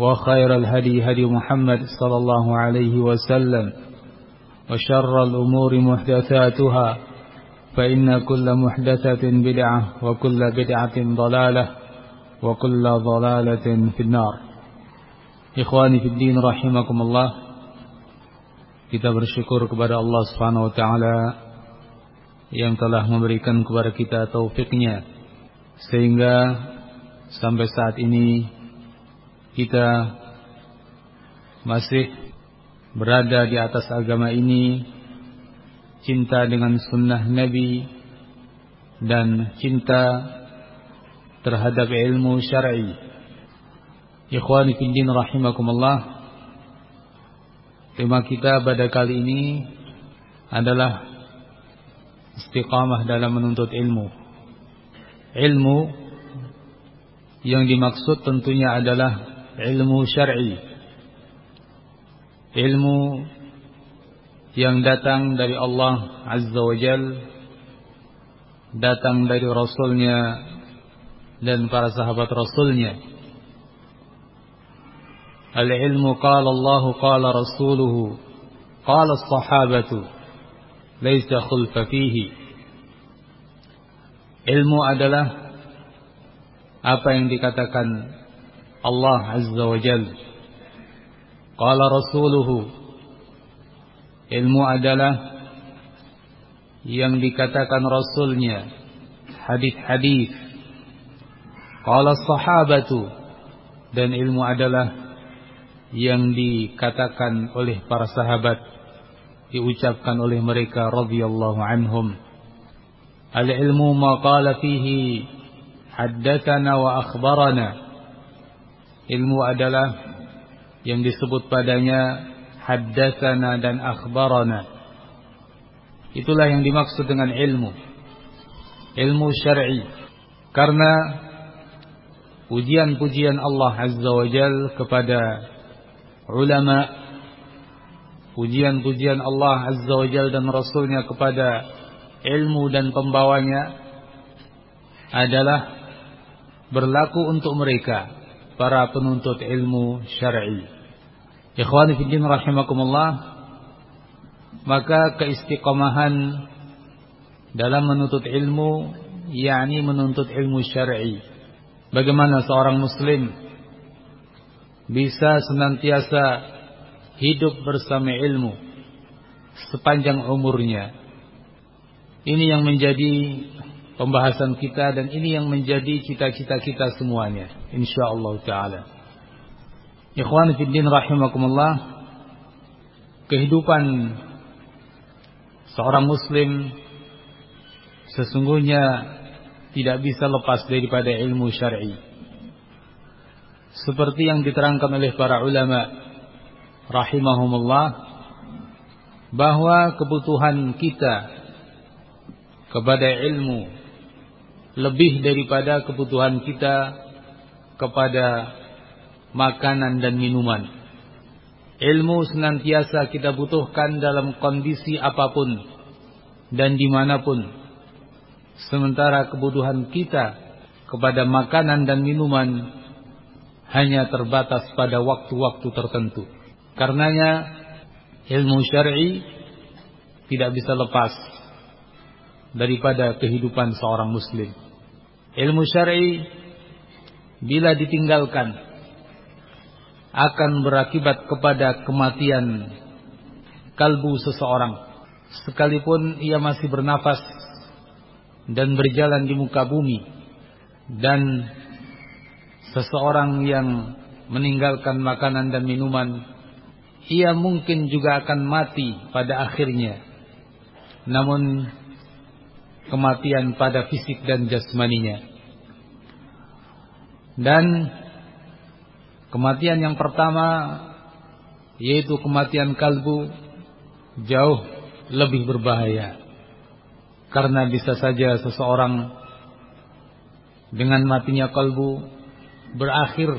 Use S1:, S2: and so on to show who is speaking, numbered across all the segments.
S1: وخير الهدي هدي محمد صلى الله عليه وسلم وشر الأمور محدثاتها فإن كل محدثة بدعة وكل بدعة ضلالة وكل ضلالة في النار. إخواني في الدين رحمكم الله kita bersyukur kepada Subhanahu wa taala yang telah memberikan kepada kita taufiknya sehingga sampai saat ini kita masih berada di atas agama ini cinta dengan sunnah Nabi dan cinta terhadap ilmu syar'i. Ikhwani fi din rahimakumullah. Tema kita pada kali ini adalah istiqamah dalam menuntut ilmu. Ilmu yang dimaksud tentunya adalah ilmu syar'i. Ilmu yang datang dari Allah Azza wa Jal datang dari Rasulnya dan para sahabat Rasulnya Al-ilmu qala Allah qala rasuluhu qala as-sahabatu laysa khulfa fihi Ilmu adalah apa yang dikatakan Azza wa Jal qala rasuluhu Ilmu adalah yang dikatakan Rasulnya hadis-hadis. Qala sahabatu dan ilmu adalah yang dikatakan oleh para sahabat diucapkan oleh mereka radhiyallahu anhum. Al-ilmu ma qala fihi haddatsana wa akhbarana. Ilmu adalah yang disebut padanya haddatsana dan akhbarana. Itulah yang dimaksud dengan ilmu. Ilmu syar'i. Karena pujian-pujian Allah Azza wa Jal kepada ulama pujian-pujian Allah Azza wa Jal dan Rasulnya kepada ilmu dan pembawanya adalah berlaku untuk mereka para penuntut ilmu syar'i. Ikhwani fi din rahimakumullah maka keistiqomahan dalam menuntut ilmu yakni menuntut ilmu syar'i. Bagaimana seorang muslim bisa senantiasa hidup bersama ilmu sepanjang umurnya. Ini yang menjadi pembahasan kita dan ini yang menjadi cita-cita kita semuanya insyaallah taala. Ikhwan fiddin rahimakumullah kehidupan seorang muslim sesungguhnya tidak bisa lepas daripada ilmu syar'i. Seperti yang diterangkan oleh para ulama rahimahumullah bahwa kebutuhan kita kepada ilmu lebih daripada kebutuhan kita kepada makanan dan minuman. Ilmu senantiasa kita butuhkan dalam kondisi apa pun dan di mana pun. Sementara kebutuhan kita kepada makanan dan minuman hanya terbatas pada waktu-waktu tertentu. Karenanya ilmu syar'i tidak bisa lepas daripada kehidupan seorang muslim. Ilmu syar'i bila ditinggalkan akan berakibat kepada kematian kalbu seseorang sekalipun ia masih bernafas dan berjalan di muka bumi dan seseorang yang meninggalkan makanan dan minuman ia mungkin juga akan mati pada akhirnya namun kematian pada fisik dan jasmaninya dan Kematian yang pertama yaitu kematian kalbu jauh lebih berbahaya. Karena bisa saja seseorang dengan matinya kalbu berakhir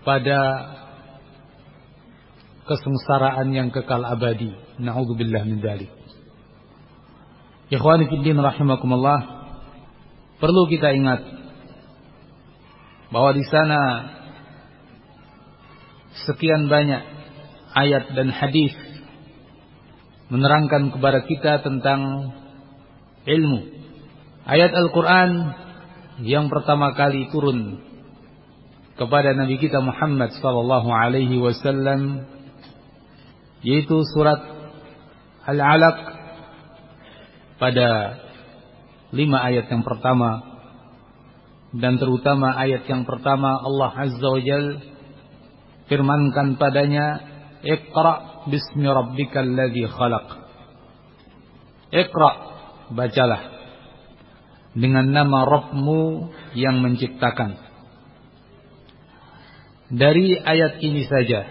S1: pada kesengsaraan yang kekal abadi. Nauzubillah min dzalik. Ikhwani fillah rahimakumullah, perlu kita ingat bahwa di sana sekian banyak ayat dan hadis menerangkan kepada kita tentang ilmu. Ayat Al-Quran yang pertama kali turun kepada Nabi kita Muhammad sallallahu alaihi wasallam yaitu surat Al-Alaq pada lima ayat yang pertama. Dan terutama ayat yang pertama Allah Azza wa Jalla firmankan padanya Iqra bismi rabbikal ladzi khalaq. Iqra bacalah. Dengan nama Rabbmu yang menciptakan. Dari ayat ini saja.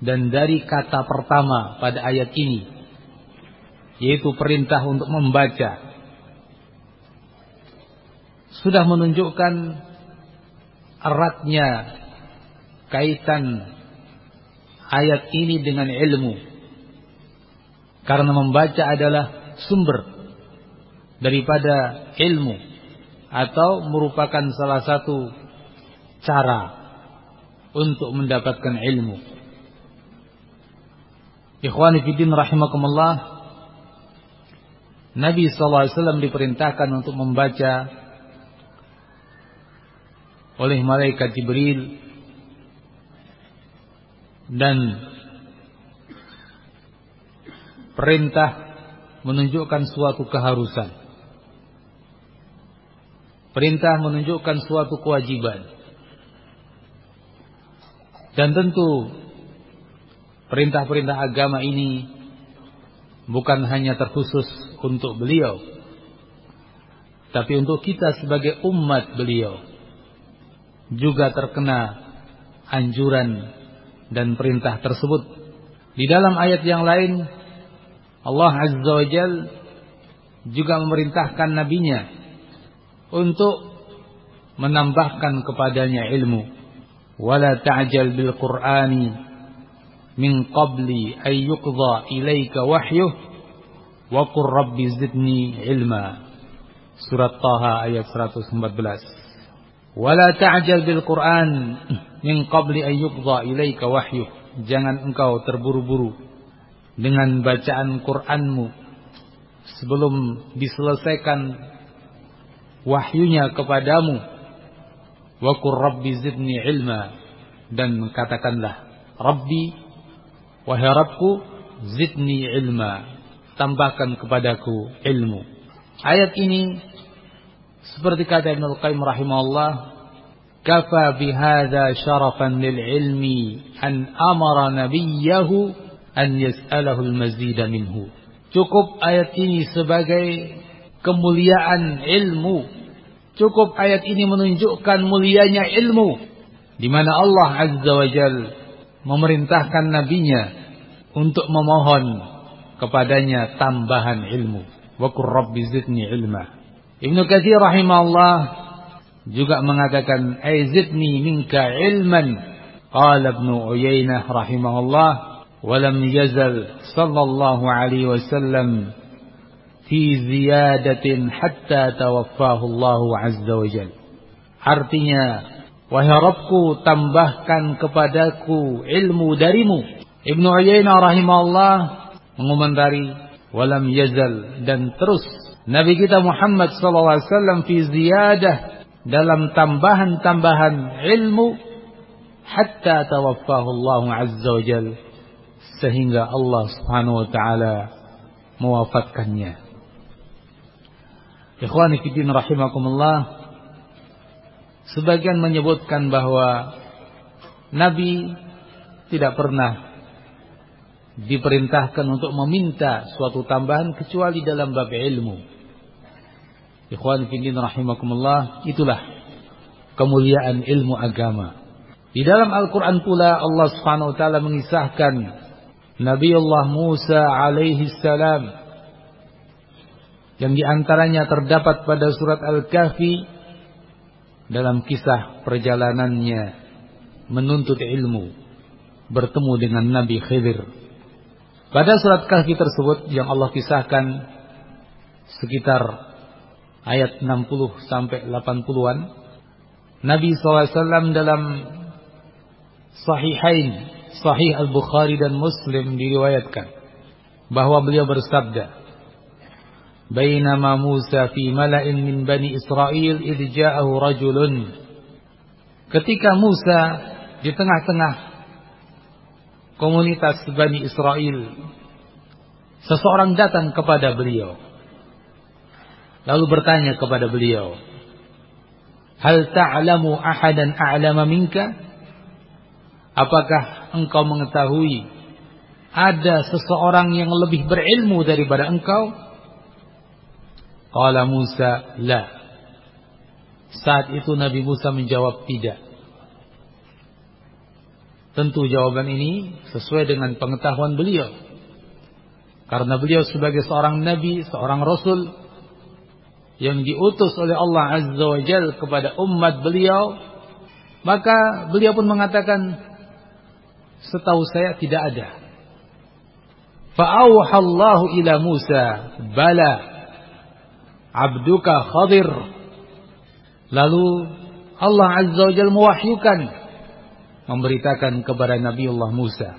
S1: Dan dari kata pertama pada ayat ini yaitu perintah untuk membaca sudah menunjukkan eratnya kaitan ayat ini dengan ilmu. Karena membaca adalah sumber daripada ilmu atau merupakan salah satu cara untuk mendapatkan ilmu. Ikhwani fiddin rahimakumullah. Nabi SAW diperintahkan untuk membaca oleh malaikat Jibril dan perintah menunjukkan suatu keharusan. Perintah menunjukkan suatu kewajiban. Dan tentu perintah-perintah agama ini bukan hanya terkhusus untuk beliau, tapi untuk kita sebagai umat beliau juga terkena anjuran dan perintah tersebut. Di dalam ayat yang lain Allah Azza wa Jal juga memerintahkan nabinya untuk menambahkan kepadanya ilmu. Wala ta'jal bil Qur'ani min qabli ay yuqdha wahyuh wa qur rabbi zidni ilma. Surat Taha ayat 114. Wala ta'jal bil Qur'an min qabli an yuqdha ilaika wahyu. Jangan engkau terburu-buru dengan bacaan Qur'anmu sebelum diselesaikan wahyunya kepadamu. Wa qur rabbi zidni ilma dan katakanlah Rabbi wahai Rabbku zidni ilma tambahkan kepadaku ilmu. Ayat ini seperti kata Ibnu Qayyim rahimahullah, kafa bihadza syarafan lil ilmi an amara nabiyahu an yas'alahu al mazida minhu. Cukup ayat ini sebagai kemuliaan ilmu. Cukup ayat ini menunjukkan mulianya ilmu di mana Allah Azza wa Jalla memerintahkan nabinya untuk memohon kepadanya tambahan ilmu. Wa rabbi zidni ilma. Ibnu Katsir rahimahullah juga mengatakan aizidni minka ilman. Qala Ibnu Uyainah rahimahullah wa lam yazal sallallahu alaihi wasallam fi ziyadatin hatta tawaffahu Allah azza wa jal. Artinya, wahai Rabku, tambahkan kepadaku ilmu darimu. Ibnu Uyainah rahimahullah mengomentari walam yazal dan terus Nabi kita Muhammad sallallahu alaihi wasallam fi ziyadah dalam tambahan-tambahan ilmu hatta tawaffahu Allah azza wa jal sehingga Allah Subhanahu wa taala mewafatkannya. Ikhwani fillah rahimakumullah sebagian menyebutkan bahwa Nabi tidak pernah diperintahkan untuk meminta suatu tambahan kecuali dalam bab ilmu. Ikhwan fillah rahimakumullah itulah kemuliaan ilmu agama. Di dalam Al-Quran pula Allah subhanahu wa ta'ala mengisahkan Nabi Allah Musa alaihi salam yang di antaranya terdapat pada surat Al-Kahfi dalam kisah perjalanannya menuntut ilmu bertemu dengan Nabi Khidir. Pada surat Kahfi tersebut yang Allah kisahkan sekitar ayat 60 sampai 80-an Nabi SAW dalam Sahihain, Sahih Al-Bukhari dan Muslim diriwayatkan bahwa beliau bersabda, "Bainama Musa fi mala'in min Bani Israel idh ja'ahu rajulun." Ketika Musa di tengah-tengah komunitas Bani Israel, seseorang datang kepada beliau. Lalu bertanya kepada beliau, "Hal ta'lamu ahadan a'lama minka?" Apakah engkau mengetahui ada seseorang yang lebih berilmu daripada engkau? Qala Musa, la. Saat itu Nabi Musa menjawab tidak. Tentu jawaban ini sesuai dengan pengetahuan beliau. Karena beliau sebagai seorang nabi, seorang rasul yang diutus oleh Allah Azza wa Jal kepada umat beliau, maka beliau pun mengatakan Setahu saya tidak ada. Fa'auhallahu ila Musa, bala abduka Khadir. Lalu Allah Azza wa Jalla mewahyukan memberitakan kepada Nabi Allah Musa,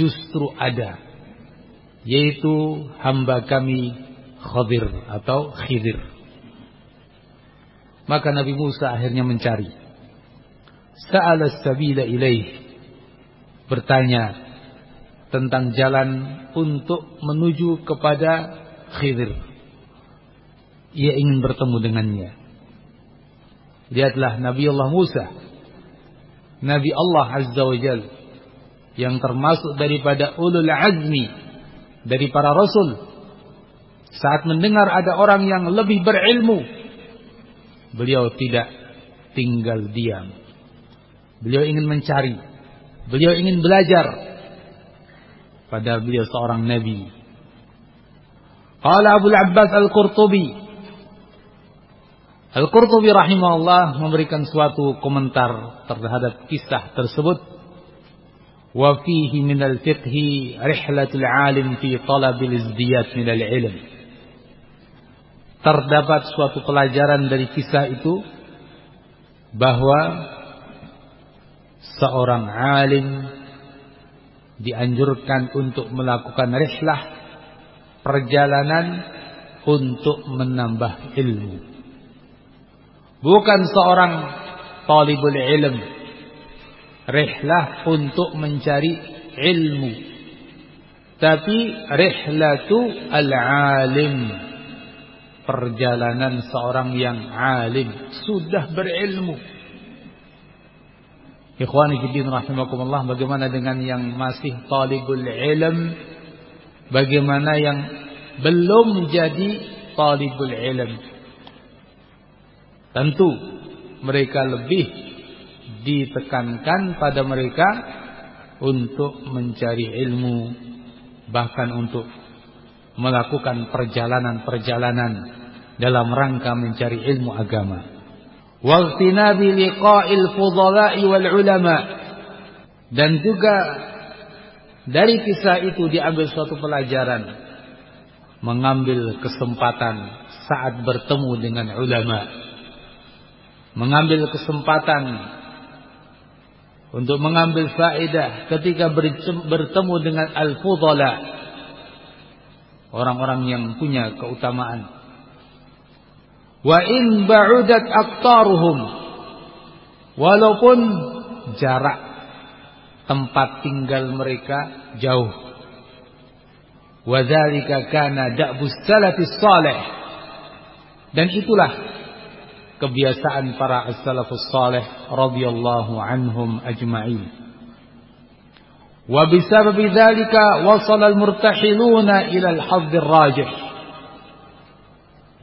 S1: justru ada yaitu hamba kami Khadir atau Khidir. Maka Nabi Musa akhirnya mencari. Sa'ala sabila ilaih bertanya tentang jalan untuk menuju kepada Khidir. Ia ingin bertemu dengannya. Lihatlah Nabi Allah Musa. Nabi Allah Azza wa Jal. Yang termasuk daripada ulul azmi. Dari para rasul. Saat mendengar ada orang yang lebih berilmu. Beliau tidak tinggal diam. Beliau ingin mencari Beliau ingin belajar. Padahal beliau seorang nabi. Qala Abu Abbas Al-Qurtubi. Al-Qurtubi rahimahullah memberikan suatu komentar terhadap kisah tersebut. Wa fihi min al-fiqhi rihlatul alim fi talabil izdiyat min al-ilm. Terdapat suatu pelajaran dari kisah itu bahwa seorang alim dianjurkan untuk melakukan rihlah perjalanan untuk menambah ilmu. Bukan seorang talibul ilm rihlah untuk mencari ilmu. Tapi rihlatu al-alim perjalanan seorang yang alim sudah berilmu Ikhwani fiddin rahimakumullah bagaimana dengan yang masih talibul ilm? Bagaimana yang belum jadi talibul ilm? Tentu mereka lebih ditekankan pada mereka untuk mencari ilmu bahkan untuk melakukan perjalanan-perjalanan dalam rangka mencari ilmu agama. Waqtinabi liqa'il fudhala'i wal ulama. Dan juga dari kisah itu diambil suatu pelajaran mengambil kesempatan saat bertemu dengan ulama. Mengambil kesempatan untuk mengambil faedah ketika bertemu dengan al-fudhala orang-orang yang punya keutamaan. Wa in ba'udat aqtaruhum walaupun jarak tempat tinggal mereka jauh. Wa dzalika kana da'bus salafis salih dan itulah kebiasaan para as-salafus salih radhiyallahu anhum ajma'in. Wa bisabab dzalika wasala al-murtahiluna ila al-hadd ar-rajih.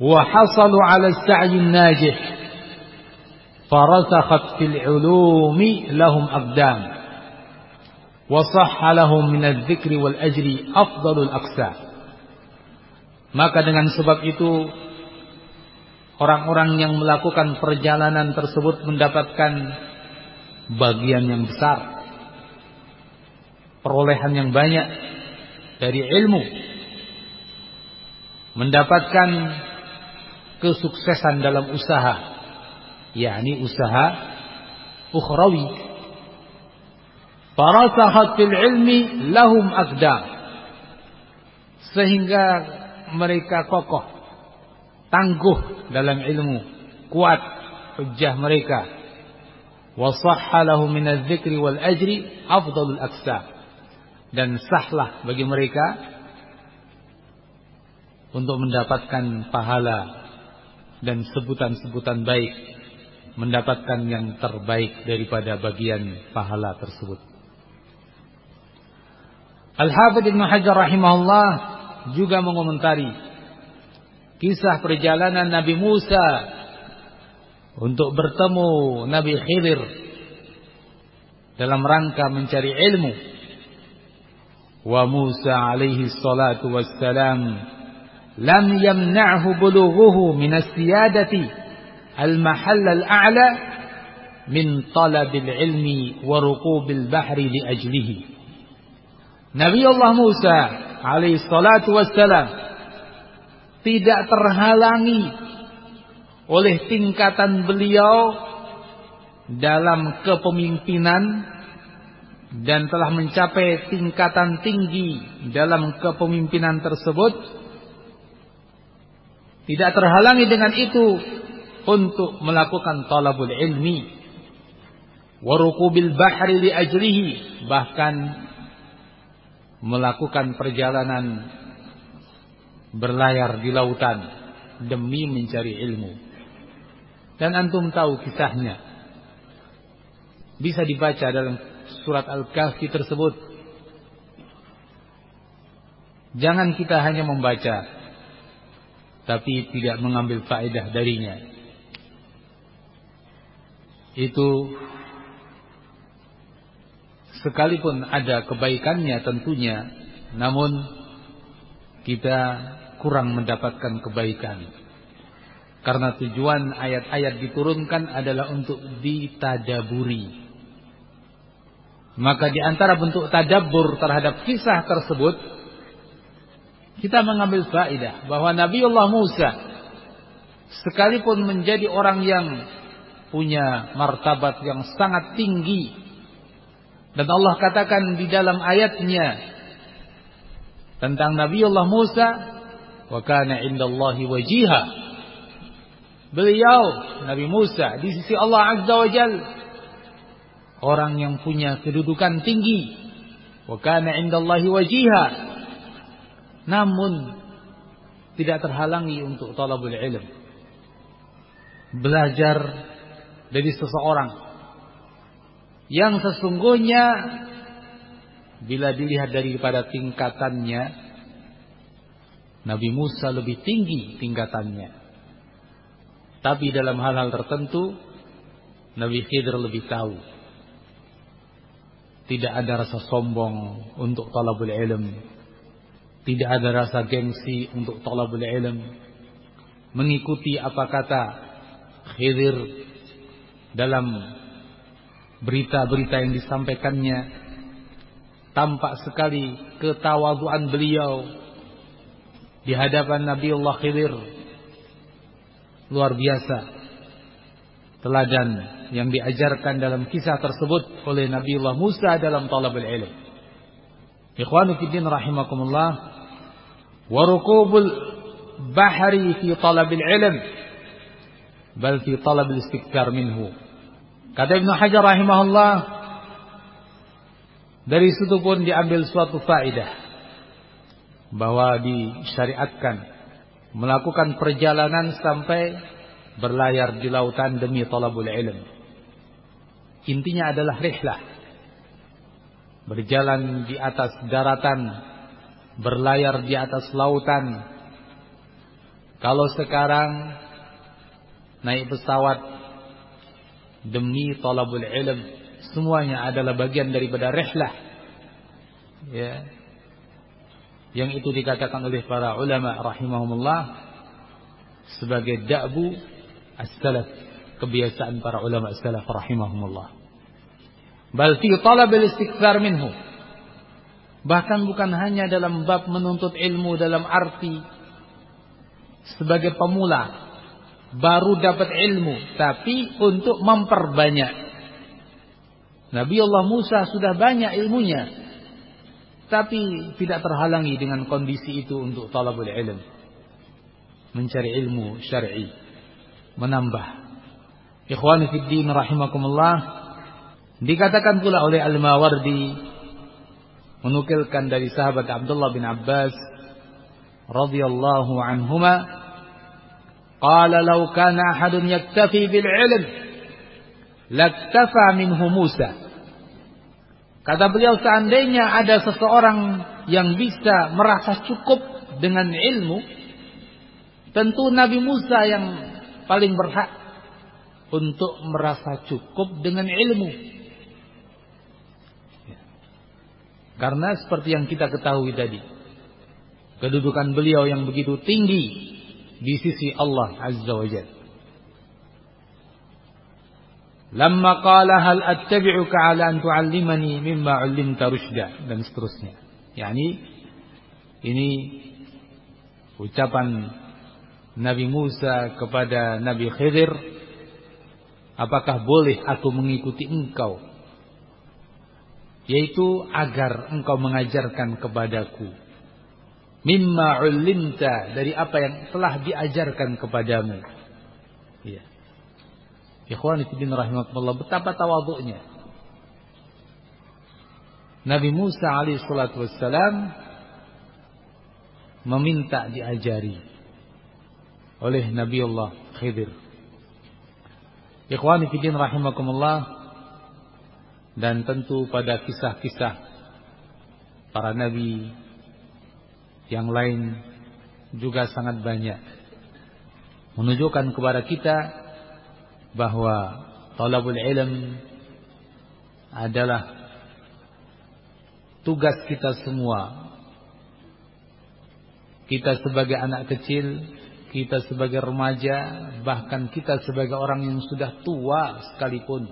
S1: Wa hasalu 'ala as-sa'y an-najih. Farasakhat fil 'ulumi lahum aqdam. Wa sahha lahum min adh-dhikri wal ajri afdalul aqsa. Maka dengan sebab itu orang-orang yang melakukan perjalanan tersebut mendapatkan bagian yang besar, perolehan yang banyak dari ilmu, mendapatkan kesuksesan dalam usaha, yakni usaha ukhrawi. Farasahat fil ilmi lahum aqdam. Sehingga mereka kokoh tangguh dalam ilmu, kuat hujjah mereka. Wa sahha lahu min adz-dzikri wal ajri afdalul aqsa. Dan sahlah bagi mereka untuk mendapatkan pahala dan sebutan-sebutan baik, mendapatkan yang terbaik daripada bagian pahala tersebut. Al-Hafidh Ibn Hajar rahimahullah juga mengomentari kisah perjalanan Nabi Musa untuk bertemu Nabi Khidir dalam rangka mencari ilmu. Wa Musa alaihi salatu wassalam lam yamna'hu bulughuhu min as-siyadati al-mahall al-a'la min talab al-ilmi wa ruqub al-bahri li ajlihi. Nabi Allah Musa alaihi salatu wassalam tidak terhalangi oleh tingkatan beliau dalam kepemimpinan dan telah mencapai tingkatan tinggi dalam kepemimpinan tersebut. Tidak terhalangi dengan itu untuk melakukan talabul ilmi warukubil bahri li ajlihi bahkan melakukan perjalanan berlayar di lautan demi mencari ilmu. Dan antum tahu kisahnya. Bisa dibaca dalam surat Al-Kahfi tersebut. Jangan kita hanya membaca tapi tidak mengambil faedah darinya. Itu sekalipun ada kebaikannya tentunya, namun kita kurang mendapatkan kebaikan. Karena tujuan ayat-ayat diturunkan adalah untuk ditadaburi. Maka di antara bentuk tadabur terhadap kisah tersebut, kita mengambil faedah bahwa Nabiullah Musa sekalipun menjadi orang yang punya martabat yang sangat tinggi dan Allah katakan di dalam ayatnya tentang Nabiullah Musa wa kana indallahi wajiha. Beliau Nabi Musa di sisi Allah Azza wa Jal orang yang punya kedudukan tinggi. Wa kana indallahi wajiha. Namun tidak terhalangi untuk talabul ilm. Belajar dari seseorang yang sesungguhnya bila dilihat daripada tingkatannya Nabi Musa lebih tinggi tingkatannya. Tapi dalam hal-hal tertentu Nabi Khidir lebih tahu. Tidak ada rasa sombong untuk talabul ilm. Tidak ada rasa gengsi untuk talabul ilm. Mengikuti apa kata Khidir dalam berita-berita yang disampaikannya tampak sekali ketawaduan beliau di hadapan Nabi Allah Khidir. Luar biasa. Teladan yang diajarkan dalam kisah tersebut oleh Nabi Allah Musa dalam talabul ilm. Ikhwanu rahimakumullah. Warukubul bahari fi talabil ilm. Bal fi talabil istikbar minhu. Kata Ibn Hajar rahimahullah. Dari situ pun diambil suatu faidah bahwa disyariatkan melakukan perjalanan sampai berlayar di lautan demi talabul ilm. Intinya adalah rihlah. Berjalan di atas daratan, berlayar di atas lautan. Kalau sekarang naik pesawat demi talabul ilm, semuanya adalah bagian daripada rihlah. Ya, yang itu dikatakan oleh para ulama rahimahumullah sebagai da'bu as-salaf kebiasaan para ulama as-salaf rahimahumullah. Bal fi talab al-istikthar minhu. Bahkan bukan hanya dalam bab menuntut ilmu dalam arti sebagai pemula baru dapat ilmu tapi untuk memperbanyak. Nabi Allah Musa sudah banyak ilmunya tapi tidak terhalangi dengan kondisi itu untuk talabul ilm. Mencari ilmu syar'i. Menambah. Ikhwani fi din rahimakumullah. Dikatakan pula oleh Al-Mawardi. Menukilkan dari sahabat Abdullah bin Abbas. radhiyallahu anhuma. Qala law kana ahadun yaktafi bil ilm. Laktafa minhu Musa. Kata beliau seandainya ada seseorang yang bisa merasa cukup dengan ilmu, tentu Nabi Musa yang paling berhak untuk merasa cukup dengan ilmu. Ya. Karena seperti yang kita ketahui tadi, kedudukan beliau yang begitu tinggi di sisi Allah Azza wa Jalla. Lamma qala hal attabi'uka ala an tu'allimani mimma 'allimta rusyda dan seterusnya. Yani ini ucapan Nabi Musa kepada Nabi Khidir apakah boleh aku mengikuti engkau yaitu agar engkau mengajarkan kepadaku mimma 'allimta dari apa yang telah diajarkan kepadamu. Ya. Ikhwani fillah rahimakumullah betapa tawadhu'nya. Nabi Musa alaihi salatu wassalam meminta diajari oleh Nabi Allah Khidir. Ikhwani fillah rahimakumullah dan tentu pada kisah-kisah para nabi yang lain juga sangat banyak menunjukkan kepada kita bahwa talabul ilm adalah tugas kita semua. Kita sebagai anak kecil, kita sebagai remaja, bahkan kita sebagai orang yang sudah tua sekalipun.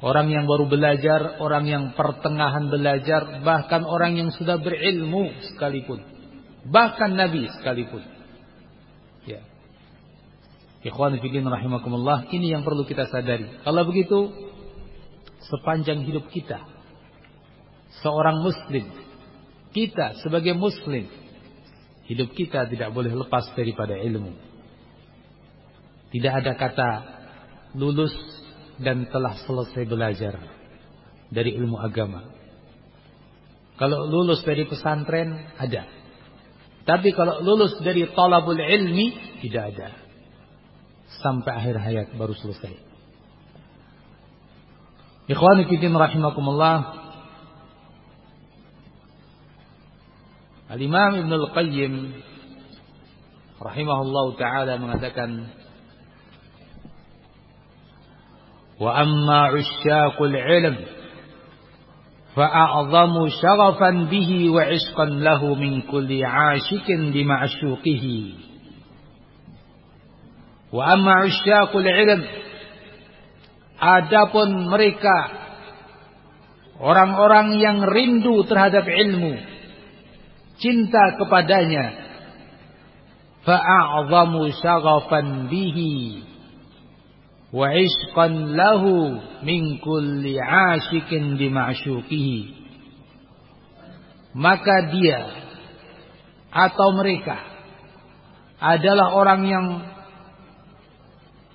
S1: Orang yang baru belajar, orang yang pertengahan belajar, bahkan orang yang sudah berilmu sekalipun. Bahkan Nabi sekalipun. Ikhwan fillah rahimakumullah, ini yang perlu kita sadari. Kalau begitu, sepanjang hidup kita seorang muslim, kita sebagai muslim, hidup kita tidak boleh lepas daripada ilmu. Tidak ada kata lulus dan telah selesai belajar dari ilmu agama. Kalau lulus dari pesantren ada. Tapi kalau lulus dari talabul ilmi tidak ada sampai akhir hayat baru selesai. Ikhwani fillah rahimakumullah. Al-Imam Ibn Al-Qayyim rahimahullah taala mengatakan Wa amma 'usyaqul 'ilm fa'a'zamu syarafan bihi wa 'ishqan lahu min kulli 'ashikin bi ma'shuqihi Wa amma usyaqul ilm adapun mereka Orang-orang yang rindu terhadap ilmu, cinta kepadanya, fa'a'zamu syaghafan bihi wa ishqan lahu min kulli 'ashikin bi ma'syuqihi. Maka dia atau mereka adalah orang yang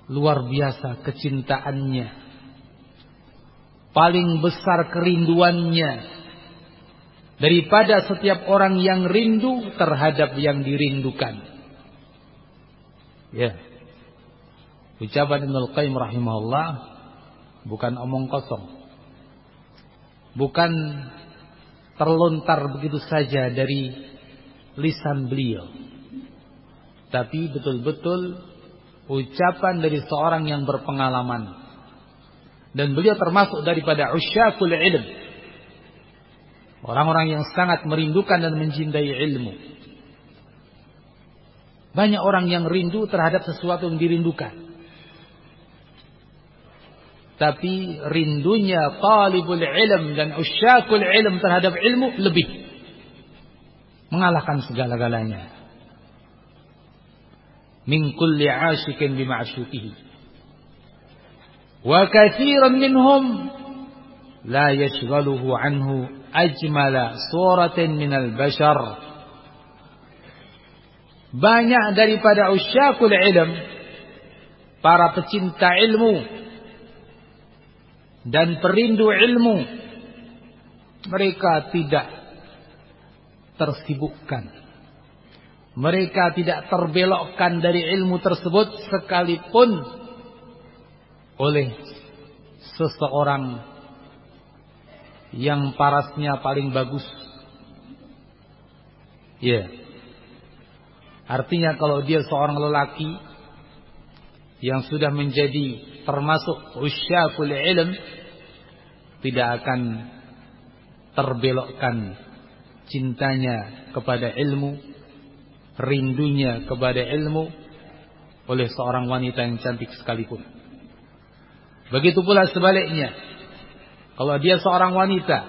S1: luar biasa kecintaannya paling besar kerinduannya daripada setiap orang yang rindu terhadap yang dirindukan. Ya. Ucapan Ibnu Qayyim rahimahullah bukan omong kosong. Bukan terlontar begitu saja dari lisan beliau. Tapi betul-betul ucapan dari seorang yang berpengalaman dan beliau termasuk daripada usyakul ilm. Orang-orang yang sangat merindukan dan mencintai ilmu. Banyak orang yang rindu terhadap sesuatu yang dirindukan. Tapi rindunya talibul ilm dan usyakul ilm terhadap ilmu lebih. Mengalahkan segala-galanya min kulli asyikin bima'asyukihi. Wa kathiran minhum la yashgaluhu anhu ajmala suratin minal bashar. Banyak daripada usyakul ilm para pecinta ilmu dan perindu ilmu mereka tidak tersibukkan mereka tidak terbelokkan dari ilmu tersebut sekalipun oleh seseorang yang parasnya paling bagus. Ya. Yeah. Artinya kalau dia seorang lelaki yang sudah menjadi termasuk usyakul ilm tidak akan terbelokkan cintanya kepada ilmu, rindunya kepada ilmu oleh seorang wanita yang cantik sekalipun. Begitu pula sebaliknya. Kalau dia seorang wanita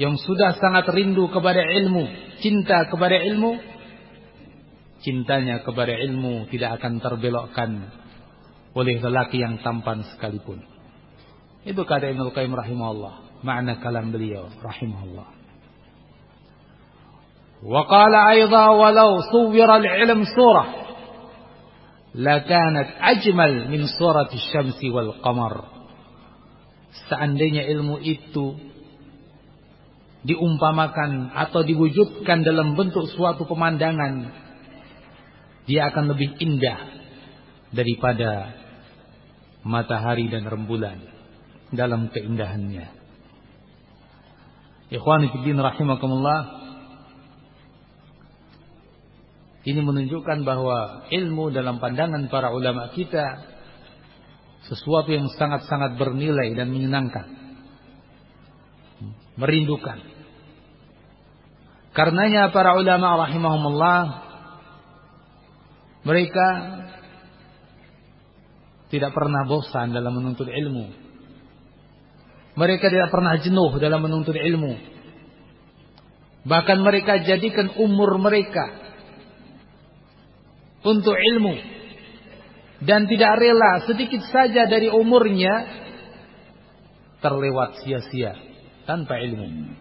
S1: yang sudah sangat rindu kepada ilmu, cinta kepada ilmu, cintanya kepada ilmu tidak akan terbelokkan oleh lelaki yang tampan sekalipun. Itu kata Ibnu Qayyim rahimahullah, makna kalam beliau rahimahullah. Aidha walau suwira al-ilm surah lakanat ajmal min surati syamsi wal qamar. Seandainya ilmu itu diumpamakan atau diwujudkan dalam bentuk suatu pemandangan, dia akan lebih indah daripada matahari dan rembulan dalam keindahannya. Ikhwani fillah rahimakumullah, Ini menunjukkan bahwa ilmu dalam pandangan para ulama kita sesuatu yang sangat-sangat bernilai dan menyenangkan. Merindukan. Karenanya para ulama rahimahumullah mereka tidak pernah bosan dalam menuntut ilmu. Mereka tidak pernah jenuh dalam menuntut ilmu. Bahkan mereka jadikan umur mereka untuk ilmu dan tidak rela sedikit saja dari umurnya terlewat sia-sia tanpa ilmu.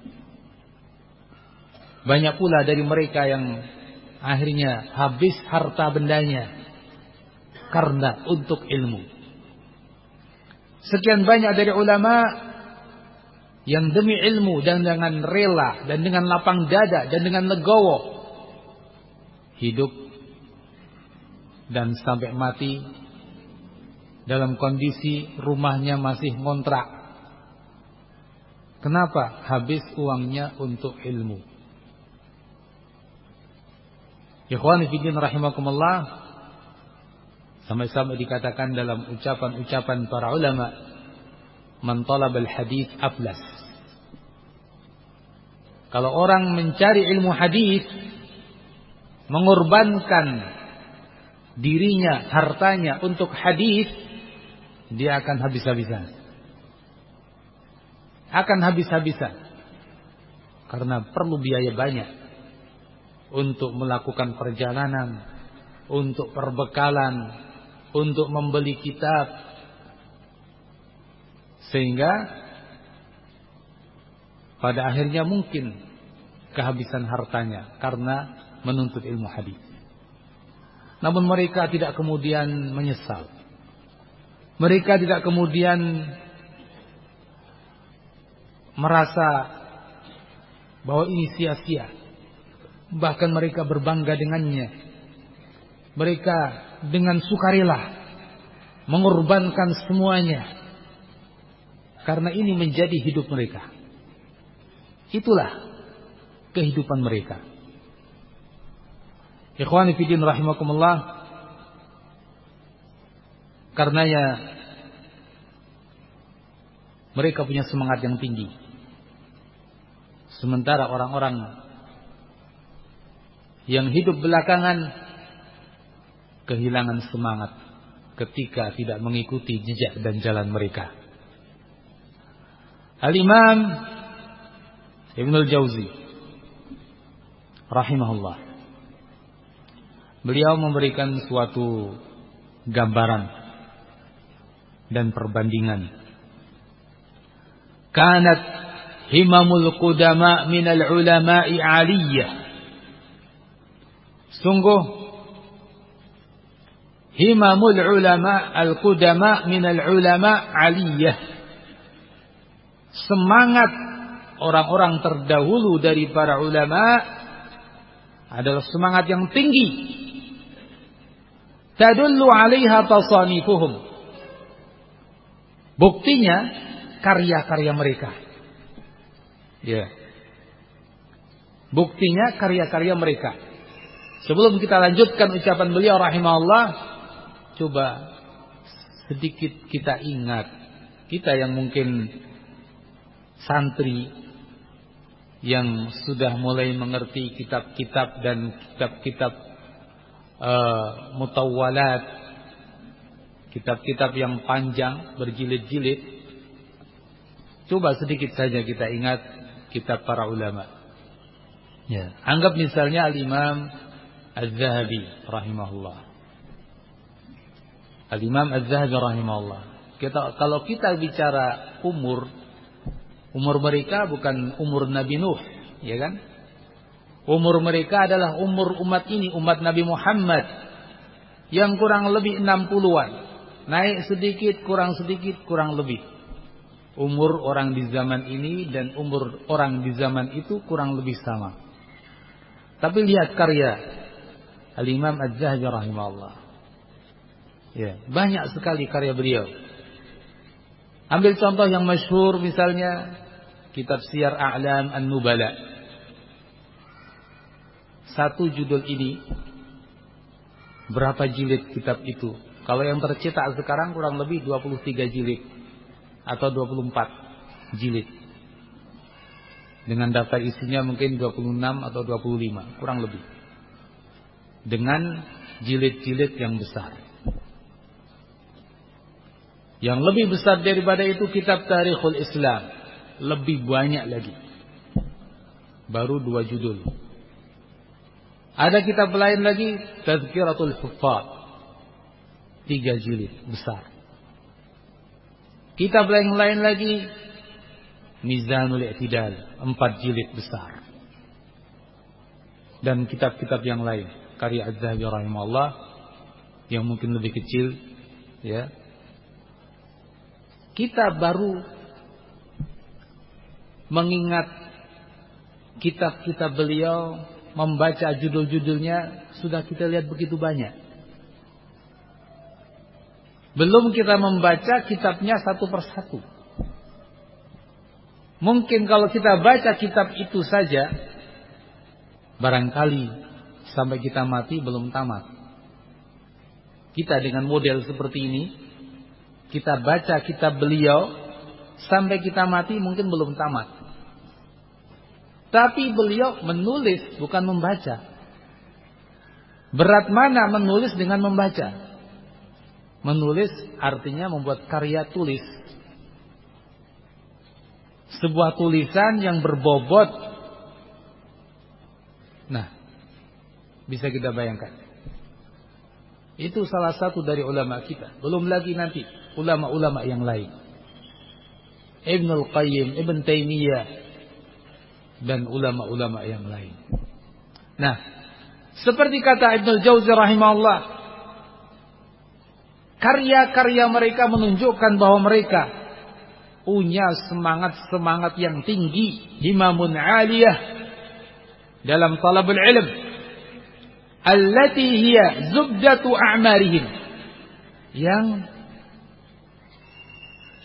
S1: Banyak pula dari mereka yang akhirnya habis harta bendanya karena untuk ilmu. Sekian banyak dari ulama yang demi ilmu dan dengan rela dan dengan lapang dada dan dengan legowo hidup dan sampai mati dalam kondisi rumahnya masih ngontrak. Kenapa? Habis uangnya untuk ilmu. Ikhwani fiddin rahimakumullah. Sampai-sampai dikatakan dalam ucapan-ucapan para ulama, "Man talabal hadis aflas." Kalau orang mencari ilmu hadis mengorbankan dirinya, hartanya untuk hadis, dia akan habis-habisan. akan habis-habisan. Karena perlu biaya banyak untuk melakukan perjalanan, untuk perbekalan, untuk membeli kitab. Sehingga pada akhirnya mungkin kehabisan hartanya karena menuntut ilmu hadis. Namun mereka tidak kemudian menyesal. Mereka tidak kemudian merasa bahwa ini sia-sia. Bahkan mereka berbangga dengannya. Mereka dengan sukarela mengorbankan semuanya. Karena ini menjadi hidup mereka. Itulah kehidupan mereka. Ikhwani fidin rahimakumullah. Karenanya mereka punya semangat yang tinggi. Sementara orang-orang yang hidup belakangan kehilangan semangat ketika tidak mengikuti jejak dan jalan mereka. Al-Imam Ibn al-Jauzi rahimahullah beliau memberikan suatu gambaran dan perbandingan. Kanat himamul qudama minal ulama'i aliyah. Sungguh himamul ulama al-qudama minal ulama aliyah. Semangat orang-orang terdahulu dari para ulama adalah semangat yang tinggi tadullu 'alaiha tasanifuhum. Buktinya karya-karya mereka. Ya. Buktinya karya-karya mereka. Sebelum kita lanjutkan ucapan beliau rahimahullah, coba sedikit kita ingat kita yang mungkin santri yang sudah mulai mengerti kitab-kitab dan kitab-kitab uh, mutawwalat. Kitab-kitab yang panjang berjilid-jilid. Coba sedikit saja kita ingat kitab para ulama. Ya. Anggap misalnya al-Imam Az-Zahabi rahimahullah. Al-Imam Az-Zahabi rahimahullah. Kita kalau kita bicara umur umur mereka bukan umur Nabi Nuh ya kan Umur mereka adalah umur umat ini, umat Nabi Muhammad. Yang kurang lebih 60-an. Naik sedikit, kurang sedikit, kurang lebih. Umur orang di zaman ini dan umur orang di zaman itu kurang lebih sama. Tapi lihat karya Al-Imam Az-Zahabi rahimahullah. Ya, banyak sekali karya beliau. Ambil contoh yang masyhur misalnya kitab Siyar A'lam An-Nubala satu judul ini berapa jilid kitab itu? Kalau yang tercetak sekarang kurang lebih 23 jilid atau 24 jilid. Dengan daftar isinya mungkin 26 atau 25, kurang lebih. Dengan jilid-jilid yang besar. Yang lebih besar daripada itu kitab Tarikhul Islam, lebih banyak lagi. Baru dua judul. Ada kitab lain lagi Tazkiratul Huffaz. Tiga jilid besar. Kitab lain lain lagi Mizanul I'tidal, empat jilid besar. Dan kitab-kitab yang lain, karya Az-Zahabi rahimahullah yang mungkin lebih kecil ya. Kita baru mengingat kitab-kitab beliau membaca judul-judulnya sudah kita lihat begitu banyak. Belum kita membaca kitabnya satu persatu. Mungkin kalau kita baca kitab itu saja, barangkali sampai kita mati belum tamat. Kita dengan model seperti ini, kita baca kitab beliau, sampai kita mati mungkin belum tamat. Tapi beliau menulis bukan membaca. Berat mana menulis dengan membaca? Menulis artinya membuat karya tulis. sebuah tulisan yang berbobot. Nah, bisa kita bayangkan. Itu salah satu dari ulama kita. Belum lagi nanti ulama-ulama yang lain. Ibn Al-Qayyim, Ibn Taymiyah, dan ulama-ulama yang lain. Nah, seperti kata Ibn Al-Jawzi rahimahullah, karya-karya mereka menunjukkan bahwa mereka punya semangat-semangat yang tinggi, himamun aliyah dalam talabul ilm. Allati hiya zubdatu a'marihim. Yang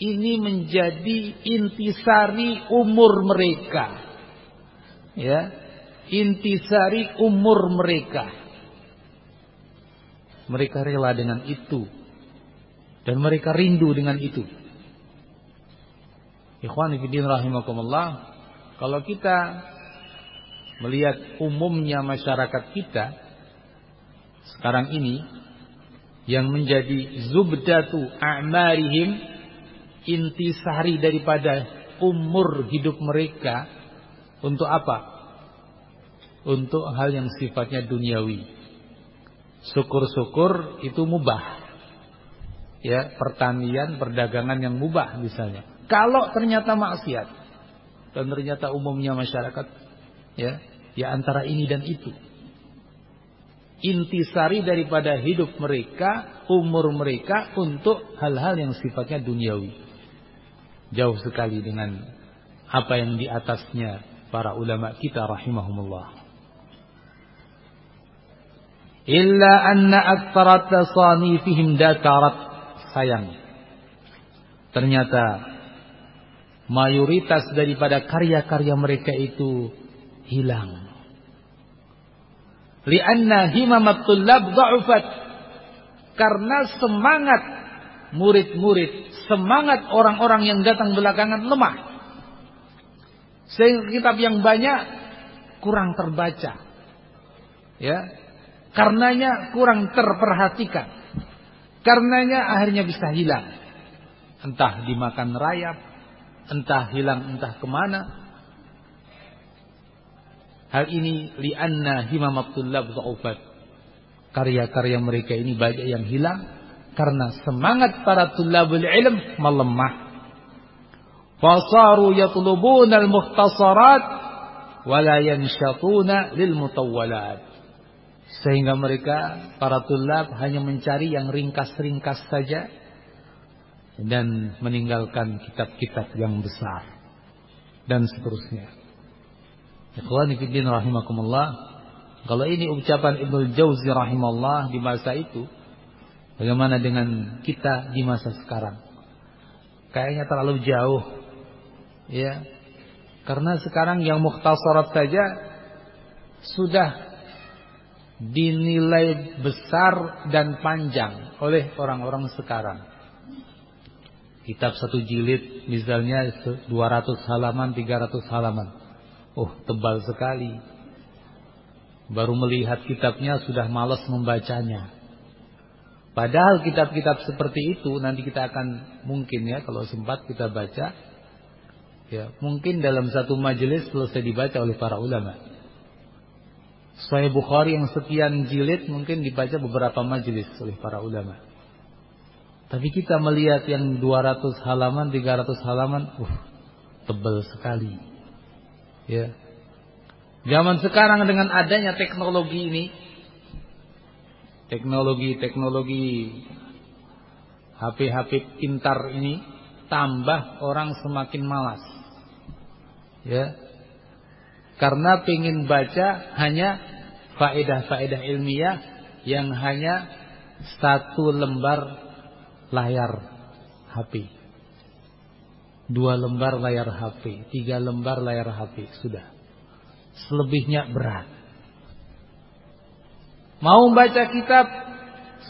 S1: ini menjadi intisari umur mereka. Ya, intisari umur mereka. Mereka rela dengan itu dan mereka rindu dengan itu. Ikhwan fillah rahimakumullah, kalau kita melihat umumnya masyarakat kita sekarang ini yang menjadi zubdatu a'marihim intisari daripada umur hidup mereka untuk apa? Untuk hal yang sifatnya duniawi. Syukur-syukur itu mubah. Ya, pertanian, perdagangan yang mubah misalnya. Kalau ternyata maksiat dan ternyata umumnya masyarakat ya, ya antara ini dan itu. Intisari daripada hidup mereka, umur mereka untuk hal-hal yang sifatnya duniawi. Jauh sekali dengan apa yang di atasnya para ulama kita rahimahumullah. Illa anna aktsara tasanifihim dakarat sayang. Ternyata mayoritas daripada karya-karya mereka itu hilang. Lianna himamat tullab. Karena semangat murid-murid, semangat orang-orang yang datang belakangan lemah. Sehingga kitab yang banyak kurang terbaca. Ya. Karenanya kurang terperhatikan. Karenanya akhirnya bisa hilang. Entah dimakan rayap, entah hilang entah ke mana. Hal ini lianna himamat tullab dha'ufat. Karya-karya mereka ini banyak yang hilang karena semangat para tullabul ilm melemah. Fasaru yatlubuna al-mukhtasarat wala yansyatuna lil mutawwalat. Sehingga mereka para tulab hanya mencari yang ringkas-ringkas saja dan meninggalkan kitab-kitab yang besar dan seterusnya. Ikhwani fillah rahimakumullah. Kalau ini ucapan Ibnu Jauzi rahimahullah di masa itu, bagaimana dengan kita di masa sekarang? Kayaknya terlalu jauh. Ya. Karena sekarang yang mukhtasarat saja sudah dinilai besar dan panjang oleh orang-orang sekarang. Kitab satu jilid misalnya 200 halaman, 300 halaman. Oh, tebal sekali. Baru melihat kitabnya sudah malas membacanya. Padahal kitab-kitab seperti itu nanti kita akan mungkin ya kalau sempat kita baca ya mungkin dalam satu majelis selesai dibaca oleh para ulama. Sahih Bukhari yang sekian jilid mungkin dibaca beberapa majelis oleh para ulama. Tapi kita melihat yang 200 halaman, 300 halaman, uh, tebal sekali. Ya. Zaman sekarang dengan adanya teknologi ini, teknologi-teknologi HP-HP pintar ini tambah orang semakin malas. Ya. Karena ingin baca hanya faedah-faedah ilmiah yang hanya satu lembar layar HP. Dua lembar layar HP, tiga lembar layar HP, sudah. Selebihnya berat. Mau baca kitab,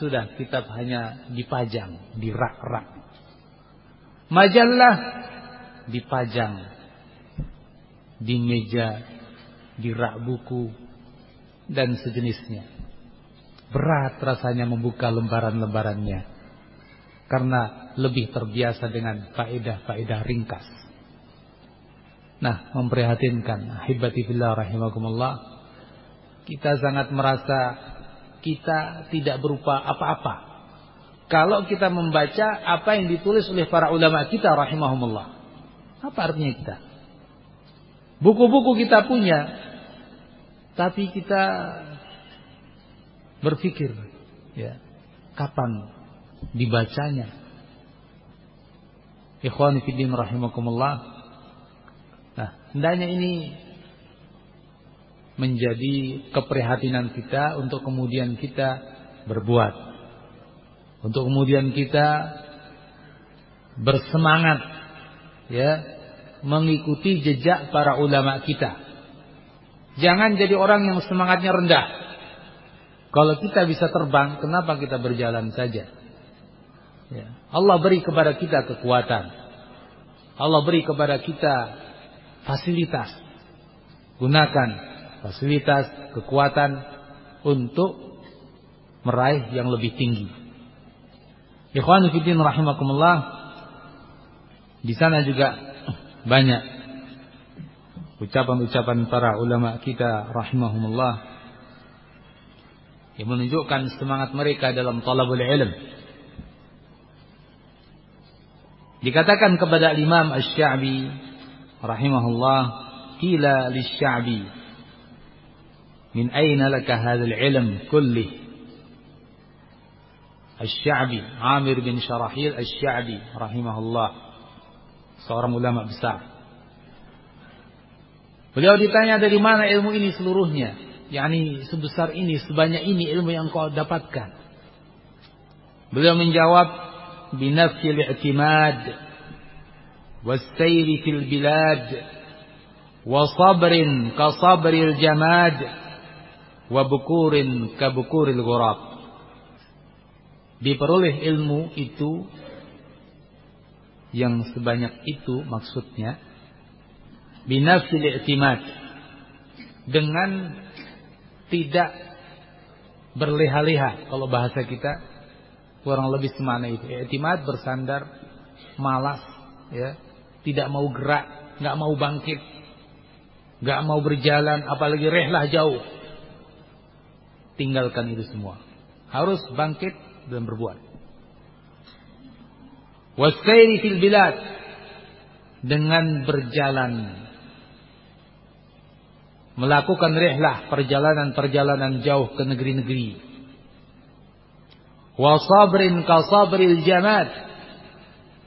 S1: sudah kitab hanya dipajang di rak-rak. Majalah dipajang di meja, di rak buku dan sejenisnya. Berat rasanya membuka lembaran-lembarannya karena lebih terbiasa dengan faedah-faedah ringkas. Nah, memprihatinkan. Hibati fillah rahimakumullah. Kita sangat merasa kita tidak berupa apa-apa. Kalau kita membaca apa yang ditulis oleh para ulama kita rahimahumullah. Apa artinya kita? Buku-buku kita punya. Tapi kita berpikir ya, kapan dibacanya. Ikhwani fiddin rahimakumullah. Nah, hendaknya ini menjadi keprihatinan kita untuk kemudian kita berbuat. Untuk kemudian kita bersemangat ya mengikuti jejak para ulama kita. Jangan jadi orang yang semangatnya rendah. Kalau kita bisa terbang, kenapa kita berjalan saja? Ya. Allah beri kepada kita kekuatan. Allah beri kepada kita fasilitas. Gunakan fasilitas, kekuatan untuk meraih yang lebih tinggi. Ikhwan fillah rahimakumullah. Di sana juga banyak ucapan-ucapan para ulama kita rahimahumullah yang menunjukkan semangat mereka dalam talabul ilm. Dikatakan kepada Imam Asy-Sya'bi rahimahullah qila lisya'bi min aina laka hadzal ilm kulli Asy-Sya'bi Amir bin Syarahil Asy-Sya'bi rahimahullah seorang ulama besar. Beliau ditanya dari mana ilmu ini seluruhnya, yakni sebesar ini, sebanyak ini ilmu yang kau dapatkan. Beliau menjawab binafsil i'timad wasairi fil bilad wa sabrin ka sabril jamad wa bukurin ka bukuril ghurab. Diperoleh ilmu itu yang sebanyak itu maksudnya binafsil i'timad dengan tidak berleha-leha kalau bahasa kita kurang lebih semana itu i'timad bersandar malas ya tidak mau gerak, nggak mau bangkit, nggak mau berjalan, apalagi rehlah jauh. Tinggalkan itu semua. Harus bangkit dan berbuat. Wasairi fil bilad. Dengan berjalan. Melakukan rehlah perjalanan-perjalanan jauh ke negeri-negeri. Wasabrin kasabril jamad.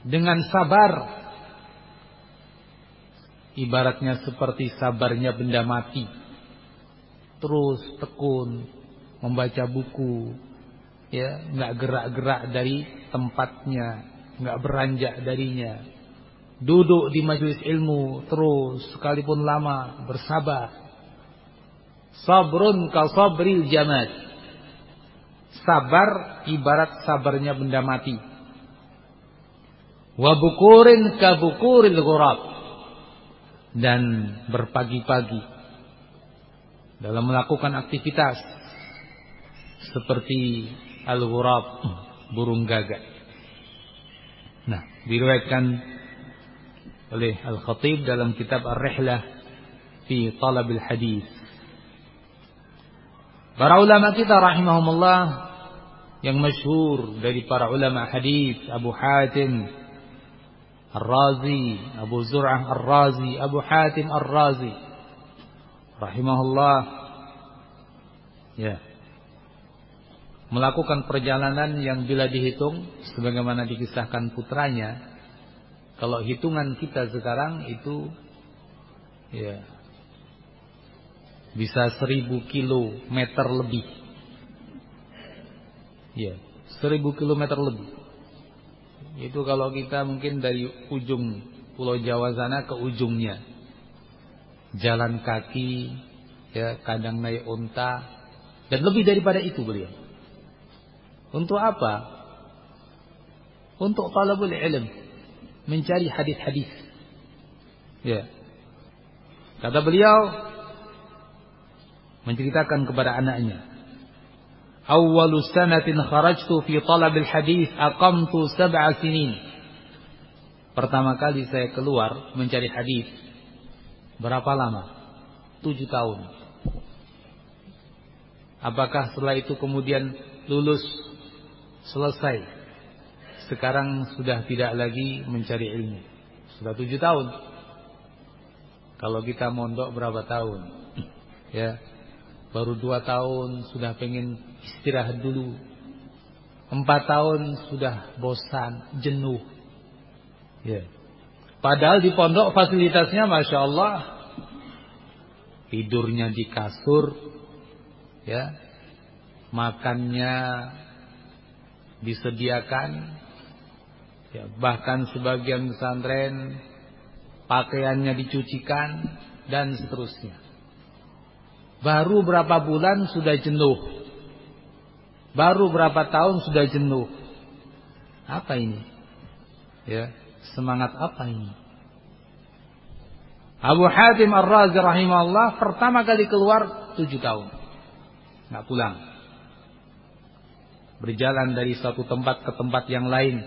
S1: Dengan sabar. Ibaratnya seperti sabarnya benda mati. Terus tekun membaca buku, ya nggak gerak-gerak dari tempatnya, nggak beranjak darinya. Duduk di majelis ilmu terus sekalipun lama bersabar. Sabrun ka sabril jamad. Sabar ibarat sabarnya benda mati. Wa bukurin ka dan berpagi-pagi dalam melakukan aktivitas seperti al-ghurab burung gagak. Diriwayatkan oleh Al-Khatib dalam kitab Ar-Rihlah fi Talab al-Hadis. Para ulama kita rahimahumullah yang masyhur dari para ulama hadis Abu Hatim Ar-Razi, Abu Zur'ah Ar-Razi, Abu Hatim Ar-Razi. Rahimahullah. Ya. Melakukan perjalanan yang bila dihitung sebagaimana dikisahkan putranya, kalau hitungan kita sekarang itu ya bisa seribu kilometer lebih. Ya, seribu kilometer lebih. Itu kalau kita mungkin dari ujung Pulau Jawa sana ke ujungnya. Jalan kaki, ya kadang naik unta dan lebih daripada itu beliau. Untuk apa? Untuk talabul ilm, mencari hadis-hadis. Ya. Kata beliau menceritakan kepada anaknya, awwalu sanatin kharajtu fi talabil hadis aqamtu sab'a sinin. Pertama kali saya keluar mencari hadis Berapa lama? Tujuh tahun. Apakah setelah itu kemudian lulus selesai? Sekarang sudah tidak lagi mencari ilmu. Sudah tujuh tahun. Kalau kita mondok berapa tahun? Ya, baru dua tahun sudah pengen istirahat dulu. Empat tahun sudah bosan, jenuh. Ya. Padahal di pondok fasilitasnya masya Allah tidurnya di kasur, ya, makannya disediakan, ya, bahkan sebagian pesantren pakaiannya dicucikan dan seterusnya. Baru berapa bulan sudah jenuh. Baru berapa tahun sudah jenuh. Apa ini? Ya, semangat apa ini? Abu Hatim Ar-Razi rahimahullah pertama kali keluar tujuh tahun. Nggak pulang. Berjalan dari satu tempat ke tempat yang lain.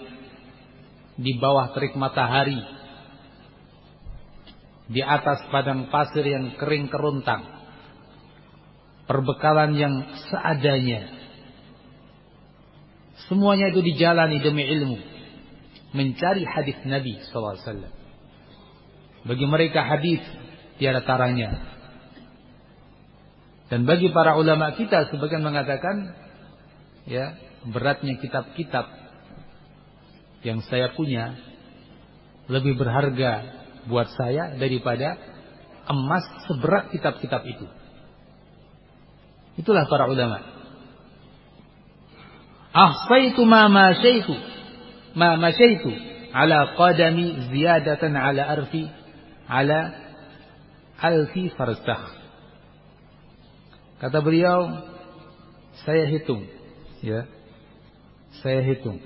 S1: Di bawah terik matahari di atas padang pasir yang kering keruntang. Perbekalan yang seadanya. Semuanya itu dijalani demi ilmu. Mencari hadis Nabi SAW. Bagi mereka hadis tiada taranya. Dan bagi para ulama kita sebagian mengatakan ya beratnya kitab-kitab yang saya punya lebih berharga buat saya daripada emas seberat kitab-kitab itu. Itulah para ulama. Ahsaitu ma masyaitu ma masyaitu ala qadami ziyadatan ala arfi ala alfi farsakh. Kata beliau, saya hitung, ya. Saya hitung.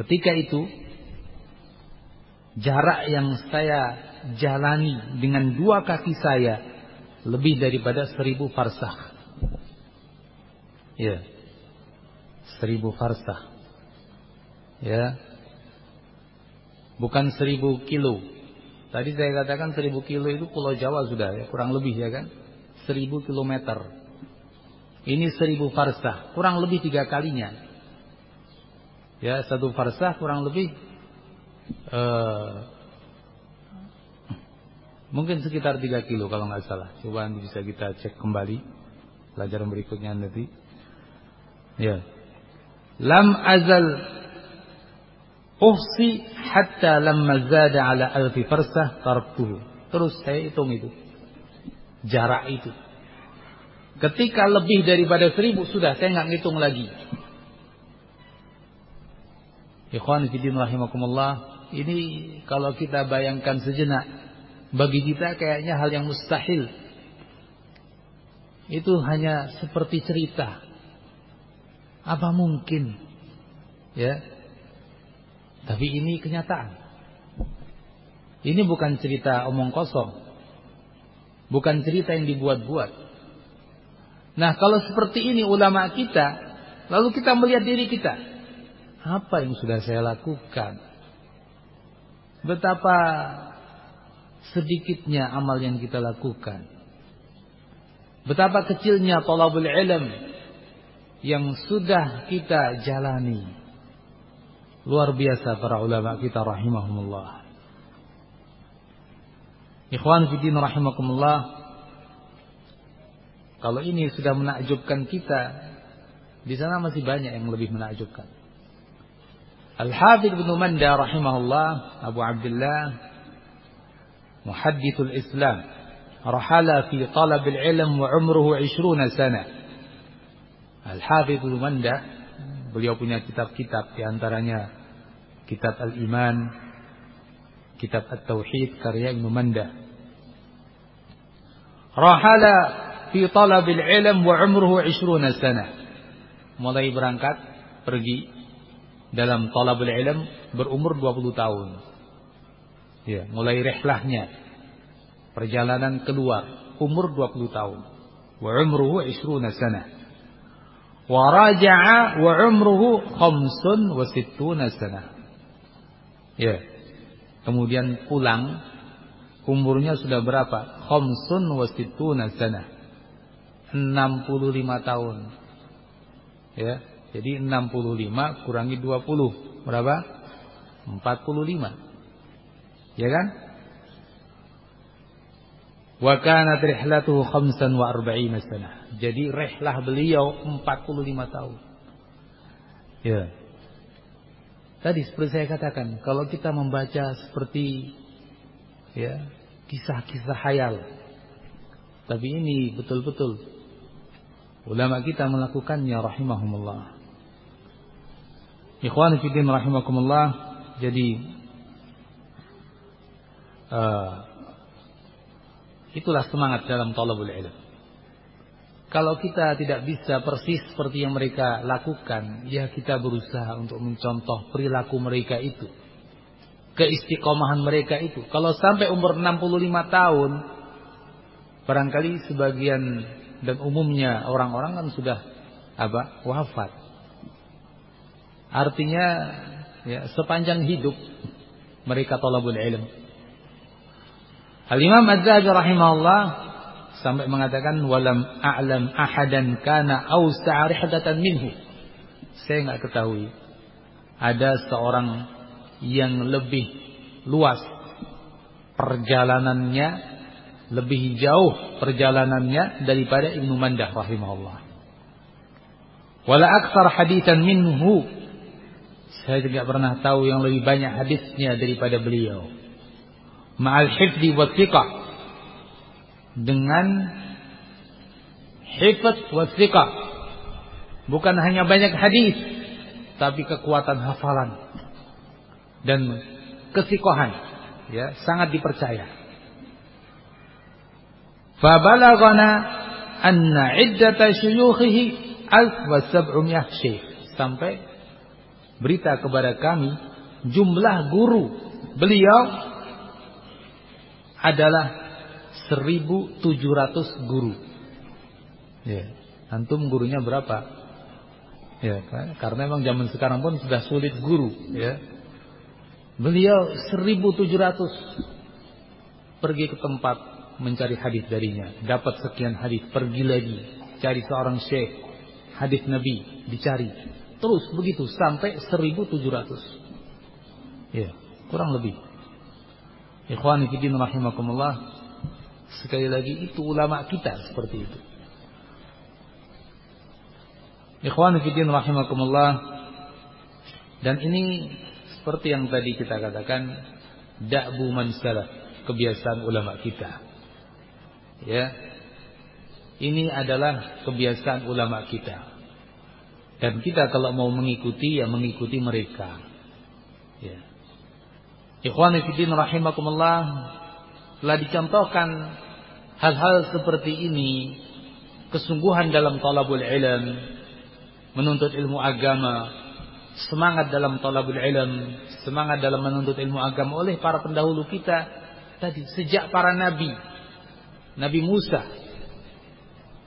S1: Ketika itu jarak yang saya jalani dengan dua kaki saya lebih daripada seribu farsah. Ya, seribu farsah. Ya, bukan seribu kilo. Tadi saya katakan seribu kilo itu Pulau Jawa sudah ya, kurang lebih ya kan, seribu kilometer. Ini seribu farsah, kurang lebih tiga kalinya. Ya, satu farsah kurang lebih uh, mungkin sekitar 3 kilo kalau nggak salah. Coba nanti bisa kita cek kembali pelajaran berikutnya nanti. Ya. Lam azal uhsi hatta lamma zada ala alfi farsah taraktuhu. Terus saya hitung itu. Jarak itu. Ketika lebih daripada seribu sudah saya nggak ngitung lagi. Ikhwan fillah rahimakumullah. Ini kalau kita bayangkan sejenak bagi kita kayaknya hal yang mustahil. Itu hanya seperti cerita. Apa mungkin? Ya. Tapi ini kenyataan. Ini bukan cerita omong kosong. Bukan cerita yang dibuat-buat. Nah, kalau seperti ini ulama kita, lalu kita melihat diri kita. Apa yang sudah saya lakukan? Betapa sedikitnya amal yang kita lakukan. Betapa kecilnya talabul ilm yang sudah kita jalani. Luar biasa para ulama kita rahimahumullah. Ikhwan fiddin rahimakumullah. Kalau ini sudah menakjubkan kita, di sana masih banyak yang lebih menakjubkan. Al-Hafidh bin Manda rahimahullah Abu Abdullah Muhaddithul Islam Rahala fi talab al-ilm wa umruhu 20 sana Al-Hafidh bin Manda Beliau punya kitab-kitab Di antaranya Kitab Al-Iman Kitab At-Tauhid karya Ibn Manda Rahala fi talab al-ilm wa umruhu 20 sana Mulai berangkat Pergi dalam talabul ilm berumur 20 tahun. Ya, mulai rihlahnya perjalanan keluar umur 20 tahun. Wa umruhu 20 sana. Wa raja'a wa umruhu khamsun wa sittuna sana. Ya. Kemudian pulang umurnya sudah berapa? Khamsun wa sittuna sana. 65 tahun. Ya, jadi 65 kurangi 20 berapa? 45. Ya kan? Wa kanat rihlatuhu khamsan wa arba'ina sana. Jadi rihlah beliau 45 tahun. Ya. Tadi seperti saya katakan, kalau kita membaca seperti ya, kisah-kisah hayal. Tapi ini betul-betul ulama kita melakukannya rahimahumullah. Ikhwan fillah rahimakumullah. Jadi uh, Itulah semangat dalam talabul ilm. Kalau kita tidak bisa persis seperti yang mereka lakukan, ya kita berusaha untuk mencontoh perilaku mereka itu. Keistiqomahan mereka itu. Kalau sampai umur 65 tahun, barangkali sebagian dan umumnya orang-orang kan sudah apa? wafat. Artinya ya sepanjang hidup mereka talabul ilm. Al-Imam Az-Zahabi rahimahullah sampai mengatakan walam a'lam ahadan kana awsa'a rihdatan minhu. Saya enggak ketahui ada seorang yang lebih luas perjalanannya lebih jauh perjalanannya daripada Ibnu Mandah rahimahullah. Wala aktsar haditsan minhu. Saya tidak pernah tahu yang lebih banyak hadisnya daripada beliau. Ma'al hifdi wa thiqah. Dengan hifd wa thiqah. Bukan hanya banyak hadis tapi kekuatan hafalan dan kesikohan ya sangat dipercaya balaghana anna iddata syuyukhihi alf wa sab'umiyah syekh sampai berita kepada kami jumlah guru beliau adalah 1700 guru. Ya, antum gurunya berapa? Ya, kan? karena memang zaman sekarang pun sudah sulit guru, ya. Beliau 1700 pergi ke tempat mencari hadis darinya, dapat sekian hadis, pergi lagi cari seorang syekh, hadis Nabi dicari. Terus begitu sampai 1700. Ya, kurang lebih. Ikhwani fiddin rahimakumullah. Sekali lagi itu ulama kita seperti itu. Ikhwani fiddin rahimakumullah. Dan ini seperti yang tadi kita katakan da'bu man salaf, kebiasaan ulama kita. Ya. Ini adalah kebiasaan ulama kita. Dan kita kalau mau mengikuti ya mengikuti mereka. Ya. Ikhwani fiddin rahimakumullah telah dicontohkan hal-hal seperti ini kesungguhan dalam talabul ilm menuntut ilmu agama semangat dalam talabul ilm semangat dalam menuntut ilmu agama oleh para pendahulu kita tadi sejak para nabi Nabi Musa.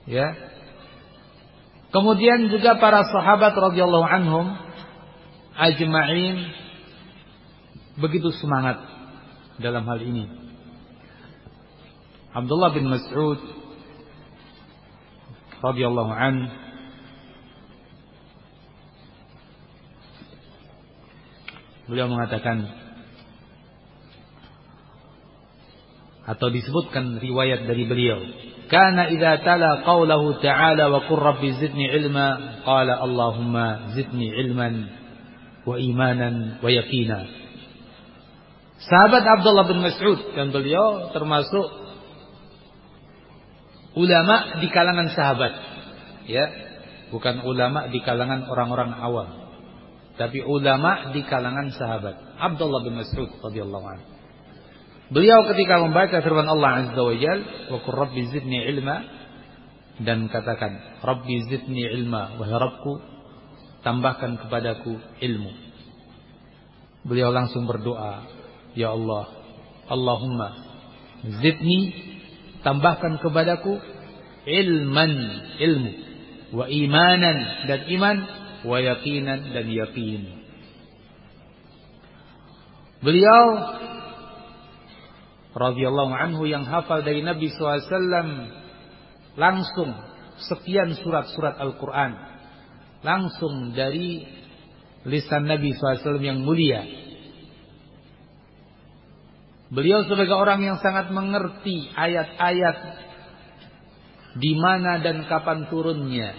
S1: Ya. Kemudian juga para sahabat radhiyallahu anhum ajma'in begitu semangat dalam hal ini. Abdullah bin Mas'ud radhiyallahu an. Beliau mengatakan atau disebutkan riwayat dari beliau kana idza tala qawlahu ta'ala wa qur rabbi zidni ilma qala allahumma zidni ilman wa imanan wa yaqina Sahabat Abdullah bin Mas'ud dan beliau termasuk ulama di kalangan sahabat. Ya, bukan ulama di kalangan orang-orang awam, tapi ulama di kalangan sahabat. Abdullah bin Mas'ud radhiyallahu anhu. Beliau ketika membaca firman Allah Azza wa Jal, "Wa rabbi zidni ilma" dan katakan, "Rabbi zidni ilma, wahai Rabbku, tambahkan kepadaku ilmu." Beliau langsung berdoa, Ya Allah Allahumma Zidni Tambahkan kepadaku Ilman Ilmu Wa imanan Dan iman Wa yakinan Dan yakin Beliau radhiyallahu anhu yang hafal dari Nabi SAW langsung sekian surat-surat Al-Quran langsung dari lisan Nabi SAW yang mulia. Beliau sebagai orang yang sangat mengerti ayat-ayat di mana dan kapan turunnya.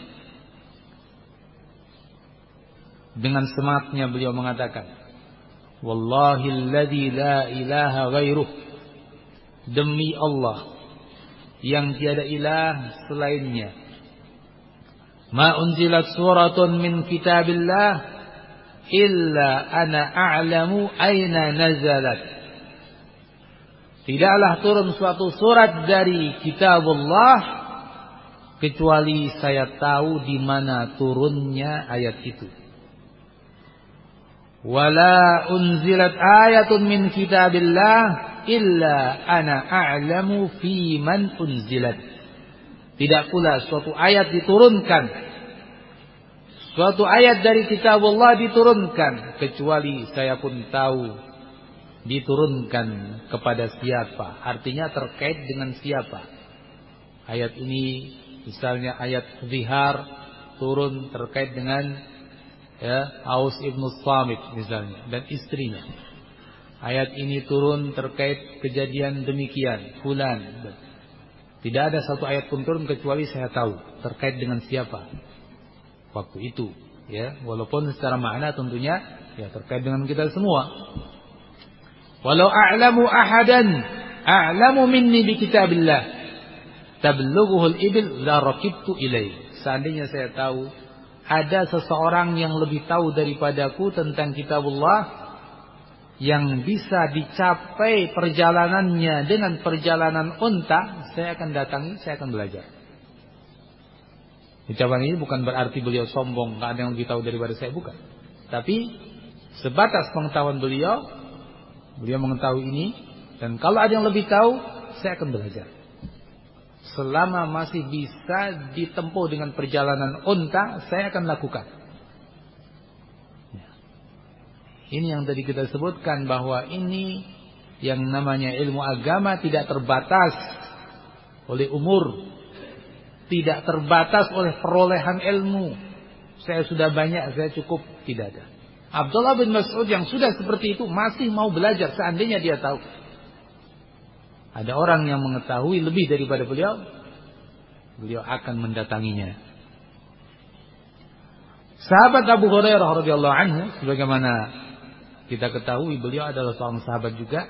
S1: Dengan sematnya beliau mengatakan, Wallahi alladhi la ilaha ghairuh. Demi Allah yang tiada ilah selainnya. Ma unzilat suratun min kitabillah illa ana a'lamu aina nazalat. Tidaklah turun suatu surat dari kitabullah kecuali saya tahu di mana turunnya ayat itu. Wala unzilat ayatun min kitabillah illa ana a'lamu fi man unzilat. Tidak pula suatu ayat diturunkan. Suatu ayat dari kitab Allah diturunkan. Kecuali saya pun tahu. Diturunkan kepada siapa. Artinya terkait dengan siapa. Ayat ini misalnya ayat zihar turun terkait dengan ya Aus ibnu Samit misalnya dan istrinya. Ayat ini turun terkait kejadian demikian, fulan. Tidak ada satu ayat pun turun kecuali saya tahu terkait dengan siapa waktu itu, ya. Walaupun secara makna tentunya ya terkait dengan kita semua. Walau a'lamu ahadan a'lamu minni bi kitabillah tablughuhu al-ibil la raqibtu ilai. Seandainya saya tahu ada seseorang yang lebih tahu daripadaku tentang kitabullah yang bisa dicapai perjalanannya dengan perjalanan unta, saya akan datangi, saya akan belajar. Ucapan ini bukan berarti beliau sombong, nggak ada yang lebih tahu daripada saya, bukan. Tapi sebatas pengetahuan beliau, beliau mengetahui ini, dan kalau ada yang lebih tahu, saya akan belajar. Selama masih bisa ditempuh dengan perjalanan unta, saya akan lakukan. Ini yang tadi kita sebutkan bahwa ini yang namanya ilmu agama tidak terbatas oleh umur, tidak terbatas oleh perolehan ilmu. Saya sudah banyak, saya cukup, tidak ada. Abdullah bin Mas'ud yang sudah seperti itu masih mau belajar seandainya dia tahu. Ada orang yang mengetahui lebih daripada beliau, beliau akan mendatanginya. Sahabat Abu Hurairah radhiyallahu anhu sebagaimana kita ketahui beliau adalah seorang sahabat juga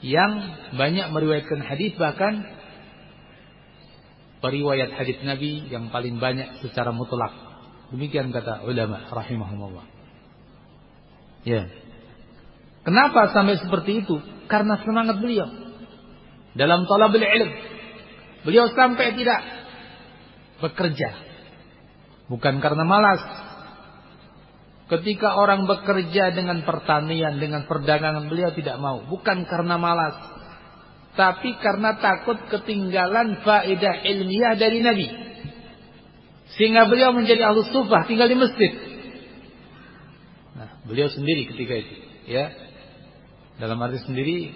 S1: yang banyak meriwayatkan hadis bahkan periwayat hadis Nabi yang paling banyak secara mutlak. Demikian kata ulama rahimahumullah. Ya. Kenapa sampai seperti itu? Karena semangat beliau dalam talabul ilm. Beliau sampai tidak bekerja. Bukan karena malas, Ketika orang bekerja dengan pertanian, dengan perdagangan, beliau tidak mau. Bukan karena malas. Tapi karena takut ketinggalan faedah ilmiah dari Nabi. Sehingga beliau menjadi ahlus sufah, tinggal di masjid. Nah, beliau sendiri ketika itu. ya Dalam arti sendiri,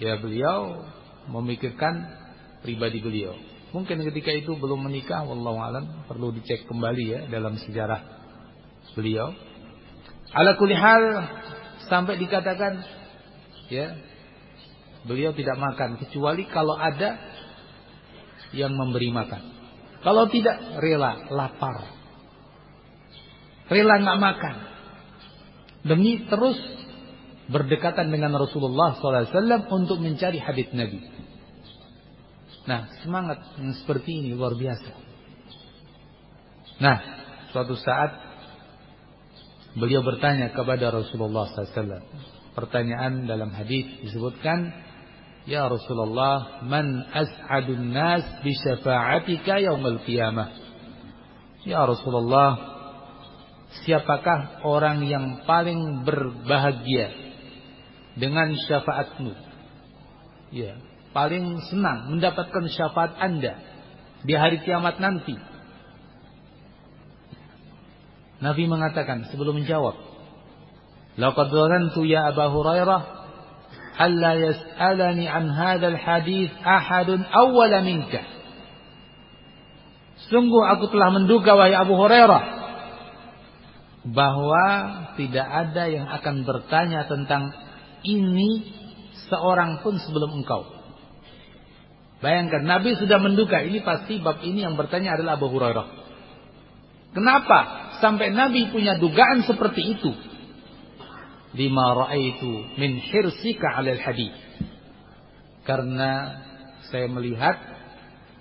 S1: ya beliau memikirkan pribadi beliau. Mungkin ketika itu belum menikah, wallahu alam, perlu dicek kembali ya dalam sejarah beliau. Ala kulli hal sampai dikatakan ya beliau tidak makan kecuali kalau ada yang memberi makan. Kalau tidak rela lapar. Rela nggak makan. Demi terus berdekatan dengan Rasulullah SAW untuk mencari hadits Nabi. Nah, semangat yang seperti ini luar biasa. Nah, suatu saat Beliau bertanya kepada Rasulullah SAW. Pertanyaan dalam hadis disebutkan, Ya Rasulullah, man as'adun nas bi syafa'atika yaumal qiyamah. Ya Rasulullah, siapakah orang yang paling berbahagia dengan syafaatmu? Ya, paling senang mendapatkan syafaat Anda di hari kiamat nanti. Nabi mengatakan sebelum menjawab, "Laqad dhanantu ya Abu Hurairah alla yas'alani an hadzal hadis ahadun awwala minka. Sungguh aku telah menduga wahai Abu Hurairah bahwa tidak ada yang akan bertanya tentang ini seorang pun sebelum engkau. Bayangkan Nabi sudah menduga ini pasti bab ini yang bertanya adalah Abu Hurairah. Kenapa sampai Nabi punya dugaan seperti itu? Lima ra'aitu min hirsika 'alal hadis. Karena saya melihat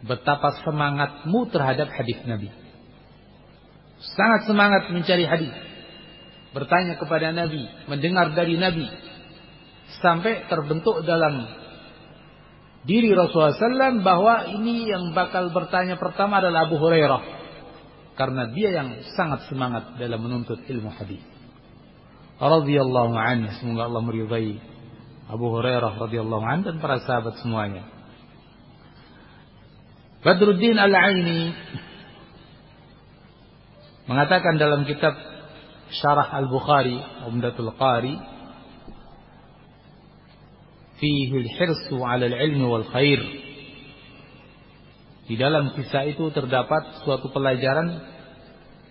S1: betapa semangatmu terhadap hadis Nabi. Sangat semangat mencari hadis. Bertanya kepada Nabi, mendengar dari Nabi. Sampai terbentuk dalam diri Rasulullah SAW bahwa ini yang bakal bertanya pertama adalah Abu Hurairah. Karena dia yang sangat semangat dalam menuntut ilmu hadis. Radhiyallahu anhu. Semoga Allah meridai Abu Hurairah radhiyallahu anhu dan para sahabat semuanya. Badruddin Al-Aini mengatakan dalam kitab Syarah Al-Bukhari, Umdatul Qari, fihi al-hirsu 'ala al-'ilmi wal khair. Di dalam kisah itu terdapat suatu pelajaran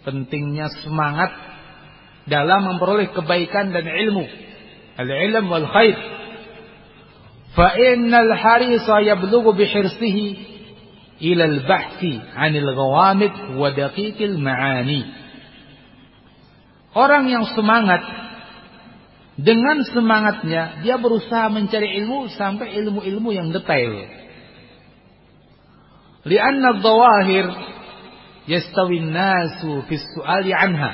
S1: pentingnya semangat dalam memperoleh kebaikan dan ilmu. Al-ilm wal khair. Fa innal harisa yablughu bi hirsihi ila al-bahthi 'anil ghawamid wa daqiqil ma'ani. Orang yang semangat dengan semangatnya dia berusaha mencari ilmu sampai ilmu-ilmu yang detail. Lianna dhawahir yastawi nasu fi su'ali anha.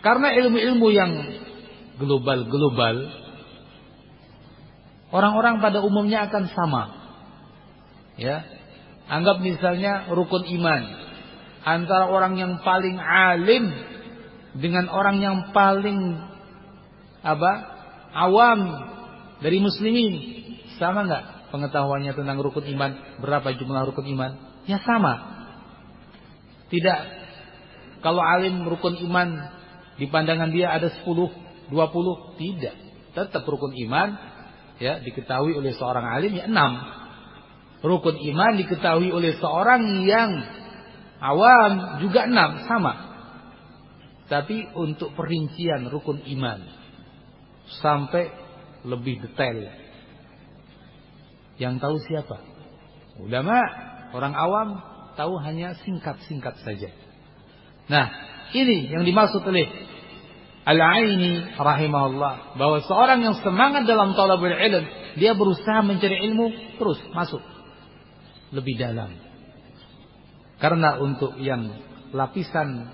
S1: Karena ilmu-ilmu yang global-global orang-orang pada umumnya akan sama. Ya, Anggap misalnya rukun iman. Antara orang yang paling alim dengan orang yang paling apa? awam dari muslimin. Sama nggak pengetahuannya tentang rukun iman? Berapa jumlah rukun iman? Ya sama. Tidak. Kalau alim rukun iman di pandangan dia ada 10, 20, tidak. Tetap rukun iman ya diketahui oleh seorang alim ya 6 Rukun iman diketahui oleh seorang yang awam juga enam sama. Tapi untuk perincian rukun iman sampai lebih detail. Yang tahu siapa? Ulama, orang awam tahu hanya singkat-singkat saja. Nah, ini yang dimaksud oleh Al-Aini rahimahullah bahwa seorang yang semangat dalam talabul ilm, dia berusaha mencari ilmu terus masuk lebih dalam. Karena untuk yang lapisan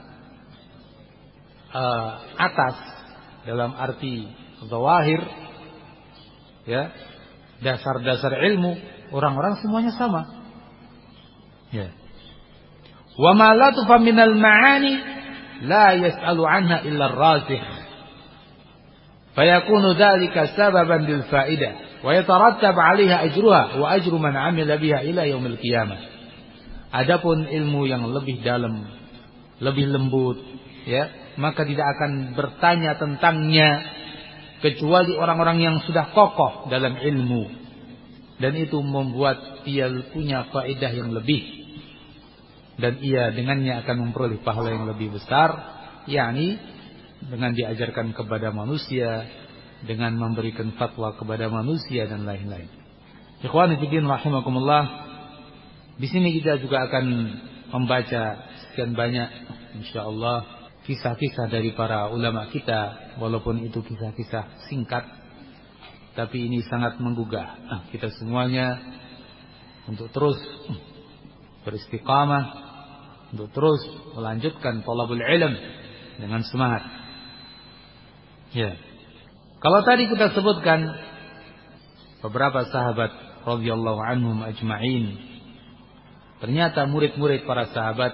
S1: uh, atas dalam arti zawahir ya, dasar-dasar ilmu orang-orang semuanya sama. Ya. Wa ma la minal ma'ani la yas'alu anha illa ar-rasikh. Fayakunu dhalika sababan lil fa'idah wa yatarattab 'alaiha ajruha wa ajru man 'amila biha ila yaumil qiyamah. Adapun ilmu yang lebih dalam, lebih lembut, ya, maka tidak akan bertanya tentangnya kecuali orang-orang yang sudah kokoh dalam ilmu. Dan itu membuat ia punya faedah yang lebih. Dan ia dengannya akan memperoleh pahala yang lebih besar, yakni dengan diajarkan kepada manusia dengan memberikan fatwa kepada manusia dan lain-lain. Ikhwan fillah rahimakumullah. Di sini kita juga akan membaca sekian banyak insyaallah kisah-kisah dari para ulama kita walaupun itu kisah-kisah singkat tapi ini sangat menggugah nah, kita semuanya untuk terus beristiqamah untuk terus melanjutkan talabul ilm dengan semangat ya kalau tadi kita sebutkan beberapa sahabat radhiyallahu anhum ajma'in. Ternyata murid-murid para sahabat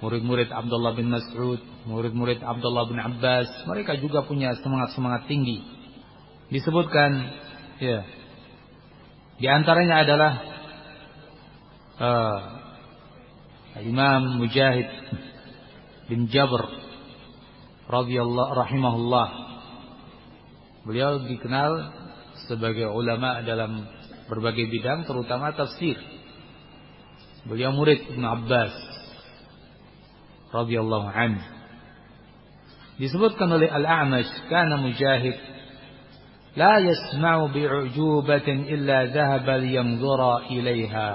S1: murid-murid Abdullah bin Mas'ud, murid-murid Abdullah bin Abbas, mereka juga punya semangat-semangat tinggi. Disebutkan ya. Di antaranya adalah uh, Imam Mujahid bin Jabr radhiyallahu rahimahullah Beliau dikenal sebagai ulama dalam berbagai bidang terutama tafsir. Beliau murid Ibn Abbas radhiyallahu anhu. Disebutkan oleh Al-A'mash kana Mujahid la yasma'u bi'ujubatin illa dhahaba liyanzura ilaiha.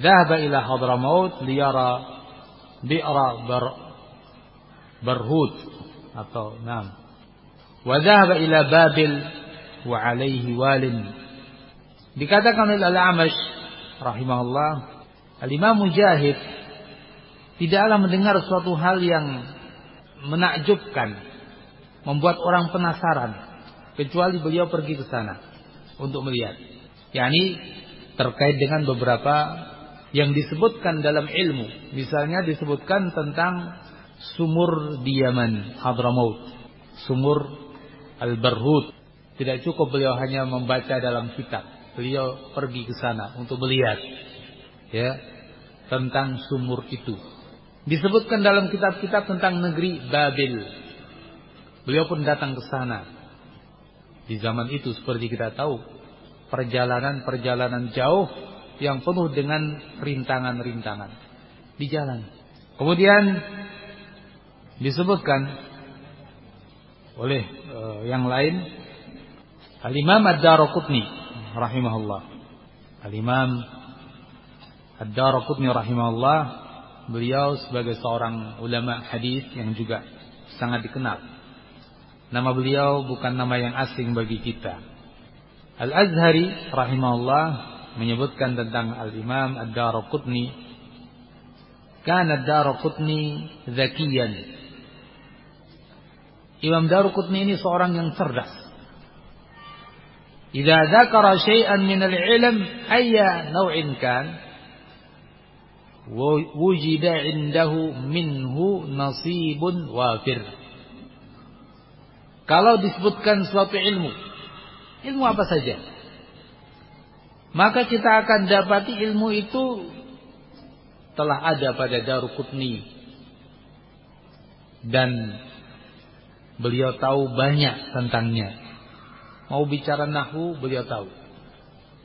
S1: Dhahaba ila Hadramaut liyara bi'ra bar barhut atau nam. Wa dhahaba ila Babil wa alaihi walin. Dikatakan oleh Al-A'mash rahimahullah, Al-Imam Mujahid tidaklah mendengar suatu hal yang menakjubkan, membuat orang penasaran, kecuali beliau pergi ke sana untuk melihat. yakni terkait dengan beberapa yang disebutkan dalam ilmu. Misalnya disebutkan tentang sumur di Yaman, Hadramaut, sumur Al-Barhut. Tidak cukup beliau hanya membaca dalam kitab. Beliau pergi ke sana untuk melihat ya tentang sumur itu. Disebutkan dalam kitab-kitab tentang negeri Babil. Beliau pun datang ke sana. Di zaman itu seperti kita tahu, perjalanan-perjalanan jauh yang penuh dengan rintangan-rintangan di jalan. Kemudian disebutkan oleh uh, yang lain Al-Imam Ad-Darqutni rahimahullah. Al-Imam Ad-Darqutni rahimahullah beliau sebagai seorang ulama hadis yang juga sangat dikenal. Nama beliau bukan nama yang asing bagi kita. Al-Azhari rahimahullah menyebutkan tentang Al-Imam Ad-Darqutni kana Ad-Darqutni zakiyan. Imam Darqutni ini seorang yang cerdas. Idza dzakara syai'an min al-'ilm ayya naw'in kan wujida indahu minhu nasibun wafir. Kalau disebutkan suatu ilmu, ilmu apa saja, maka kita akan dapati ilmu itu telah ada pada Darukutni dan beliau tahu banyak tentangnya. Mau bicara nahu, beliau tahu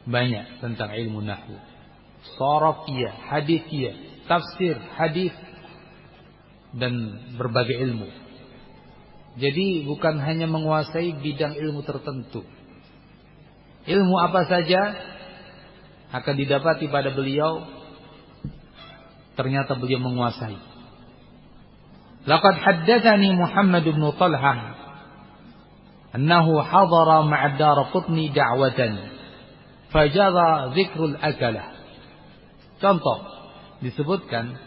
S1: banyak tentang ilmu nahu soraf iya, hadis iya, tafsir, hadis dan berbagai ilmu. Jadi bukan hanya menguasai bidang ilmu tertentu. Ilmu apa saja akan didapati pada beliau ternyata beliau menguasai. Laqad haddatsani Muhammad bin Talhah annahu hadara ma'a Darqutni da'watan fajara dzikrul akalah Contoh disebutkan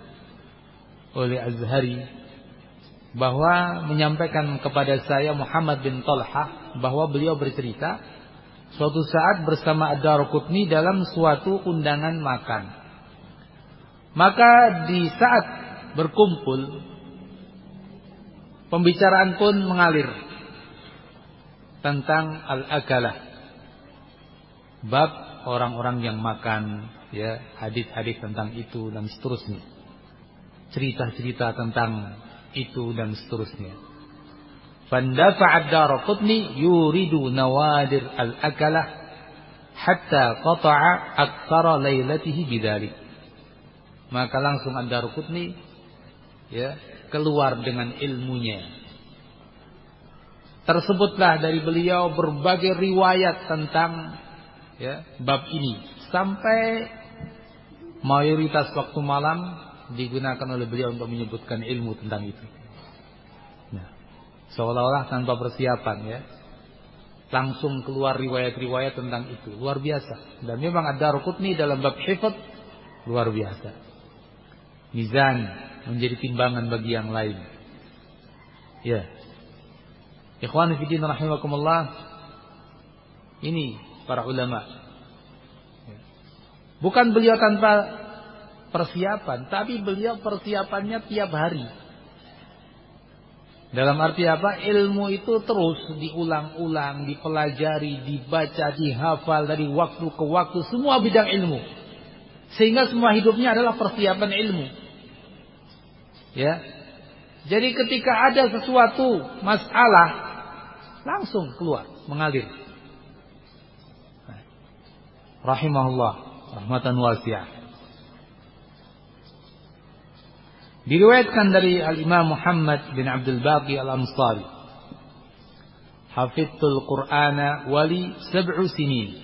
S1: oleh Azhari bahwa menyampaikan kepada saya Muhammad bin Talha bahwa beliau bercerita suatu saat bersama Ad-Darqutni dalam suatu undangan makan. Maka di saat berkumpul pembicaraan pun mengalir tentang al-akalah. Bab orang-orang yang makan ya hadis-hadis tentang itu dan seterusnya. Cerita-cerita tentang itu dan seterusnya. Fandafa'a ad-darqutni yuridu nawadir al-akalah hatta qata'a aktsara lailatihi bidzalik. Maka langsung ad-darqutni ya keluar dengan ilmunya. Tersebutlah dari beliau berbagai riwayat tentang ya bab ini. Sampai mayoritas waktu malam digunakan oleh beliau untuk menyebutkan ilmu tentang itu. Nah, seolah-olah tanpa persiapan ya. Langsung keluar riwayat-riwayat tentang itu. Luar biasa. Dan memang ada rukutni dalam bab hifat luar biasa. Mizan menjadi timbangan bagi yang lain. Ya. Ikhwan fillah rahimakumullah. Ini para ulama Bukan beliau tanpa persiapan, tapi beliau persiapannya tiap hari. Dalam arti apa? Ilmu itu terus diulang-ulang, dipelajari, dibaca, dihafal dari waktu ke waktu, semua bidang ilmu. Sehingga semua hidupnya adalah persiapan ilmu. Ya. Jadi ketika ada sesuatu masalah langsung keluar, mengalir. rahimahullah rahmatan wasi'ah. Diriwayatkan dari Al-Imam Muhammad bin Abdul Baqi Al-Ansari. Hafidhul Qur'ana wali sab'u sinin.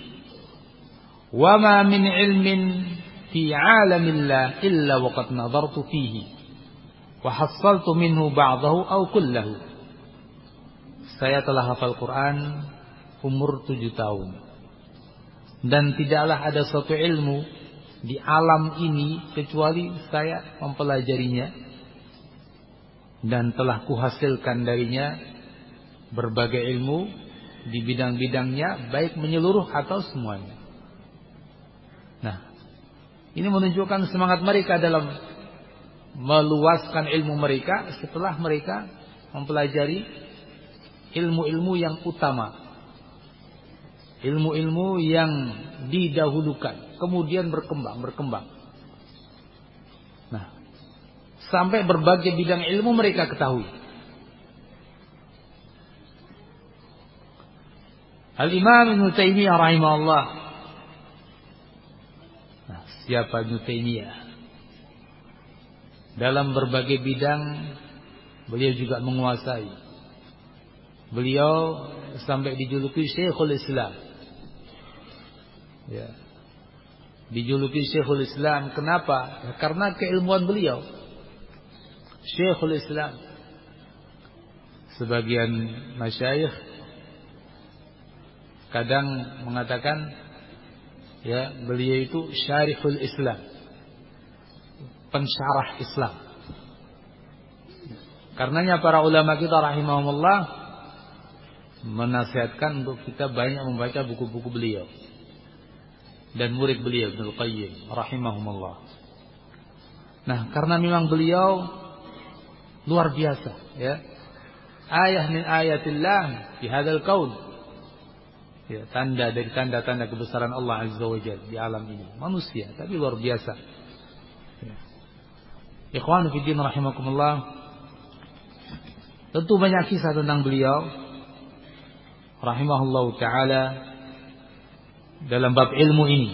S1: Wa ma min ilmin fi 'alamillah illa waqad nadartu fihi. Wa hassaltu minhu ba'dahu aw kullahu. Saya telah hafal Quran umur tujuh tahun. Dan tidaklah ada suatu ilmu di alam ini kecuali saya mempelajarinya dan telah kuhasilkan darinya berbagai ilmu di bidang-bidangnya baik menyeluruh atau semuanya. Nah, ini menunjukkan semangat mereka dalam meluaskan ilmu mereka setelah mereka mempelajari ilmu-ilmu yang utama ilmu-ilmu yang didahulukan kemudian berkembang berkembang. Nah sampai berbagai bidang ilmu mereka ketahui. Al-Imam Ibn Taimiyah rahimahullah. Nah, siapa Ibn Taimiyah? Dalam berbagai bidang beliau juga menguasai. Beliau sampai dijuluki Syekhul Islam Ya. Dijuluki Syekhul Islam. Kenapa? Ya, karena keilmuan beliau. Syekhul Islam. Sebagian masyayikh kadang mengatakan ya beliau itu syarihul Islam. Pensyarah Islam. Karenanya para ulama kita rahimahumullah menasihatkan untuk kita banyak membaca buku-buku beliau dan murid beliau Ibnu Qayyim rahimahumullah. Nah, karena memang beliau luar biasa ya. Ayah min ayatillah di hadzal kaun. Ya, tanda dari tanda-tanda kebesaran Allah Azza wa Jalla di alam ini. Manusia, tapi luar biasa. Ya. Ikhwan fillah rahimakumullah. Tentu banyak kisah tentang beliau rahimahullah taala dalam bab ilmu ini.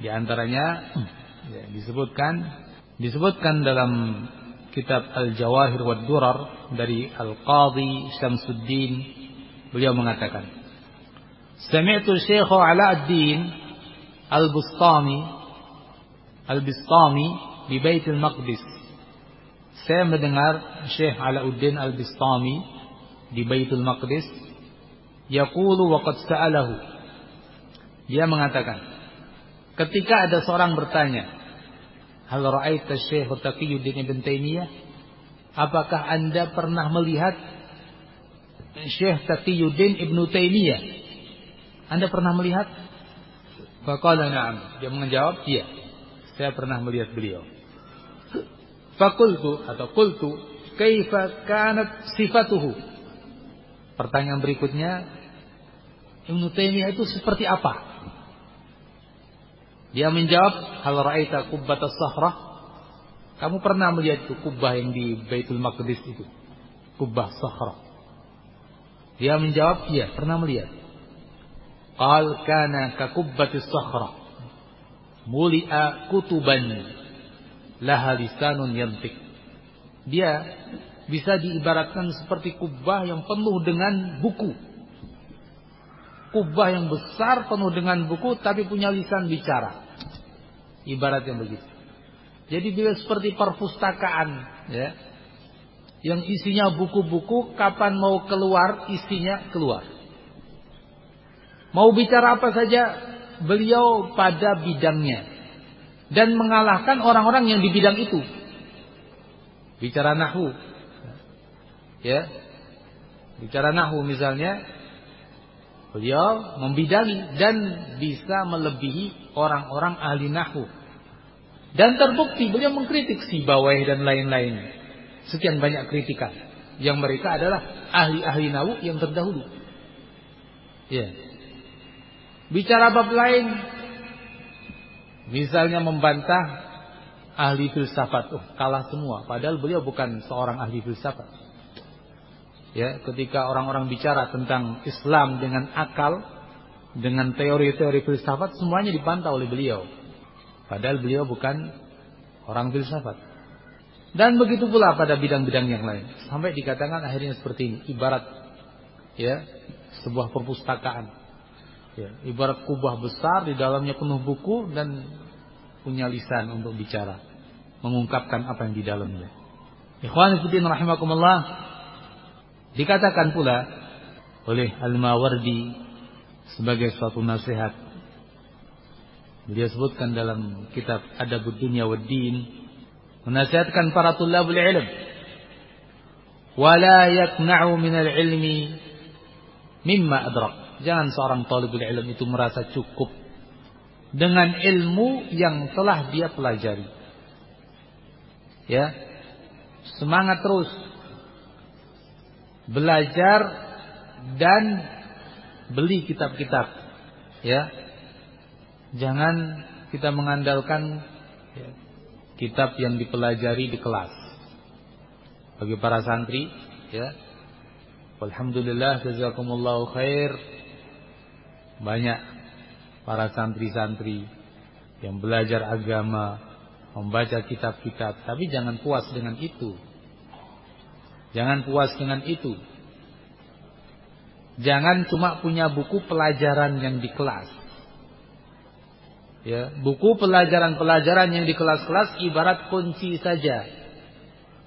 S1: Di antaranya ya, disebutkan disebutkan dalam kitab Al-Jawahir wa Durar dari Al-Qadhi Syamsuddin beliau mengatakan Sami'tu Syekh Alauddin Al-Bustami Al-Bistami di Baitul Maqdis saya mendengar Syekh Alauddin Al-Bistami di Baitul Maqdis yaqulu wa qad sa'alahu dia mengatakan, ketika ada seorang bertanya, "Hal ra'aita Syekh Ibn Taimiyah?" Apakah Anda pernah melihat Syekh Taqiyuddin Ibn Taimiyah? Anda pernah melihat? Faqala na'am. Dia menjawab, "Iya. Saya pernah melihat beliau." Fakultu atau kultu, "Kaifa kanat sifatuhu?" Pertanyaan berikutnya, Ibnu Taimiyah itu seperti apa? Dia menjawab, "Hal ra'aita kubbatas sahrah?" Kamu pernah melihat itu kubah yang di Baitul Maqdis itu? Kubah sahrah. Dia menjawab, "Iya, pernah melihat." Qal kana ka kubbatis sahrah. Muli'a kutuban laha lisanun yantik. Dia bisa diibaratkan seperti kubah yang penuh dengan buku kubah yang besar penuh dengan buku tapi punya lisan bicara. Ibaratnya begitu. Jadi dia seperti perpustakaan ya. Yang isinya buku-buku kapan mau keluar isinya keluar. Mau bicara apa saja beliau pada bidangnya dan mengalahkan orang-orang yang di bidang itu. Bicara nahu. Ya. Bicara nahu misalnya Beliau membidangi dan bisa melebihi orang-orang ahli nahu. Dan terbukti beliau mengkritik si bawah dan lain-lain. Sekian banyak kritikan. Yang mereka adalah ahli-ahli nahu yang terdahulu. Ya. Bicara bab lain. Misalnya membantah ahli filsafat. Oh, kalah semua. Padahal beliau bukan seorang ahli filsafat ya ketika orang-orang bicara tentang Islam dengan akal dengan teori-teori filsafat semuanya dipantau oleh beliau. Padahal beliau bukan orang filsafat. Dan begitu pula pada bidang-bidang yang lain. Sampai dikatakan akhirnya seperti ini, ibarat ya sebuah perpustakaan. Ya, ibarat kubah besar di dalamnya penuh buku dan punya lisan untuk bicara, mengungkapkan apa yang di dalamnya. Ikhwan fillah rahimakumullah. Dikatakan pula oleh Al-Mawardi sebagai suatu nasihat. Beliau sebutkan dalam kitab Adabud Dunya wad Din menasihatkan para tulabul ilm wala yakna'u min al-ilmi mimma adrak. Jangan seorang talibul ilm itu merasa cukup dengan ilmu yang telah dia pelajari. Ya. Semangat terus belajar dan beli kitab-kitab ya. Jangan kita mengandalkan kitab yang dipelajari di kelas. Bagi para santri ya. Alhamdulillah jazakumullahu khair. Banyak para santri-santri yang belajar agama membaca kitab-kitab. Tapi jangan puas dengan itu jangan puas dengan itu Jangan cuma punya buku pelajaran yang di kelas. Ya, buku pelajaran-pelajaran yang di kelas-kelas ibarat kunci saja.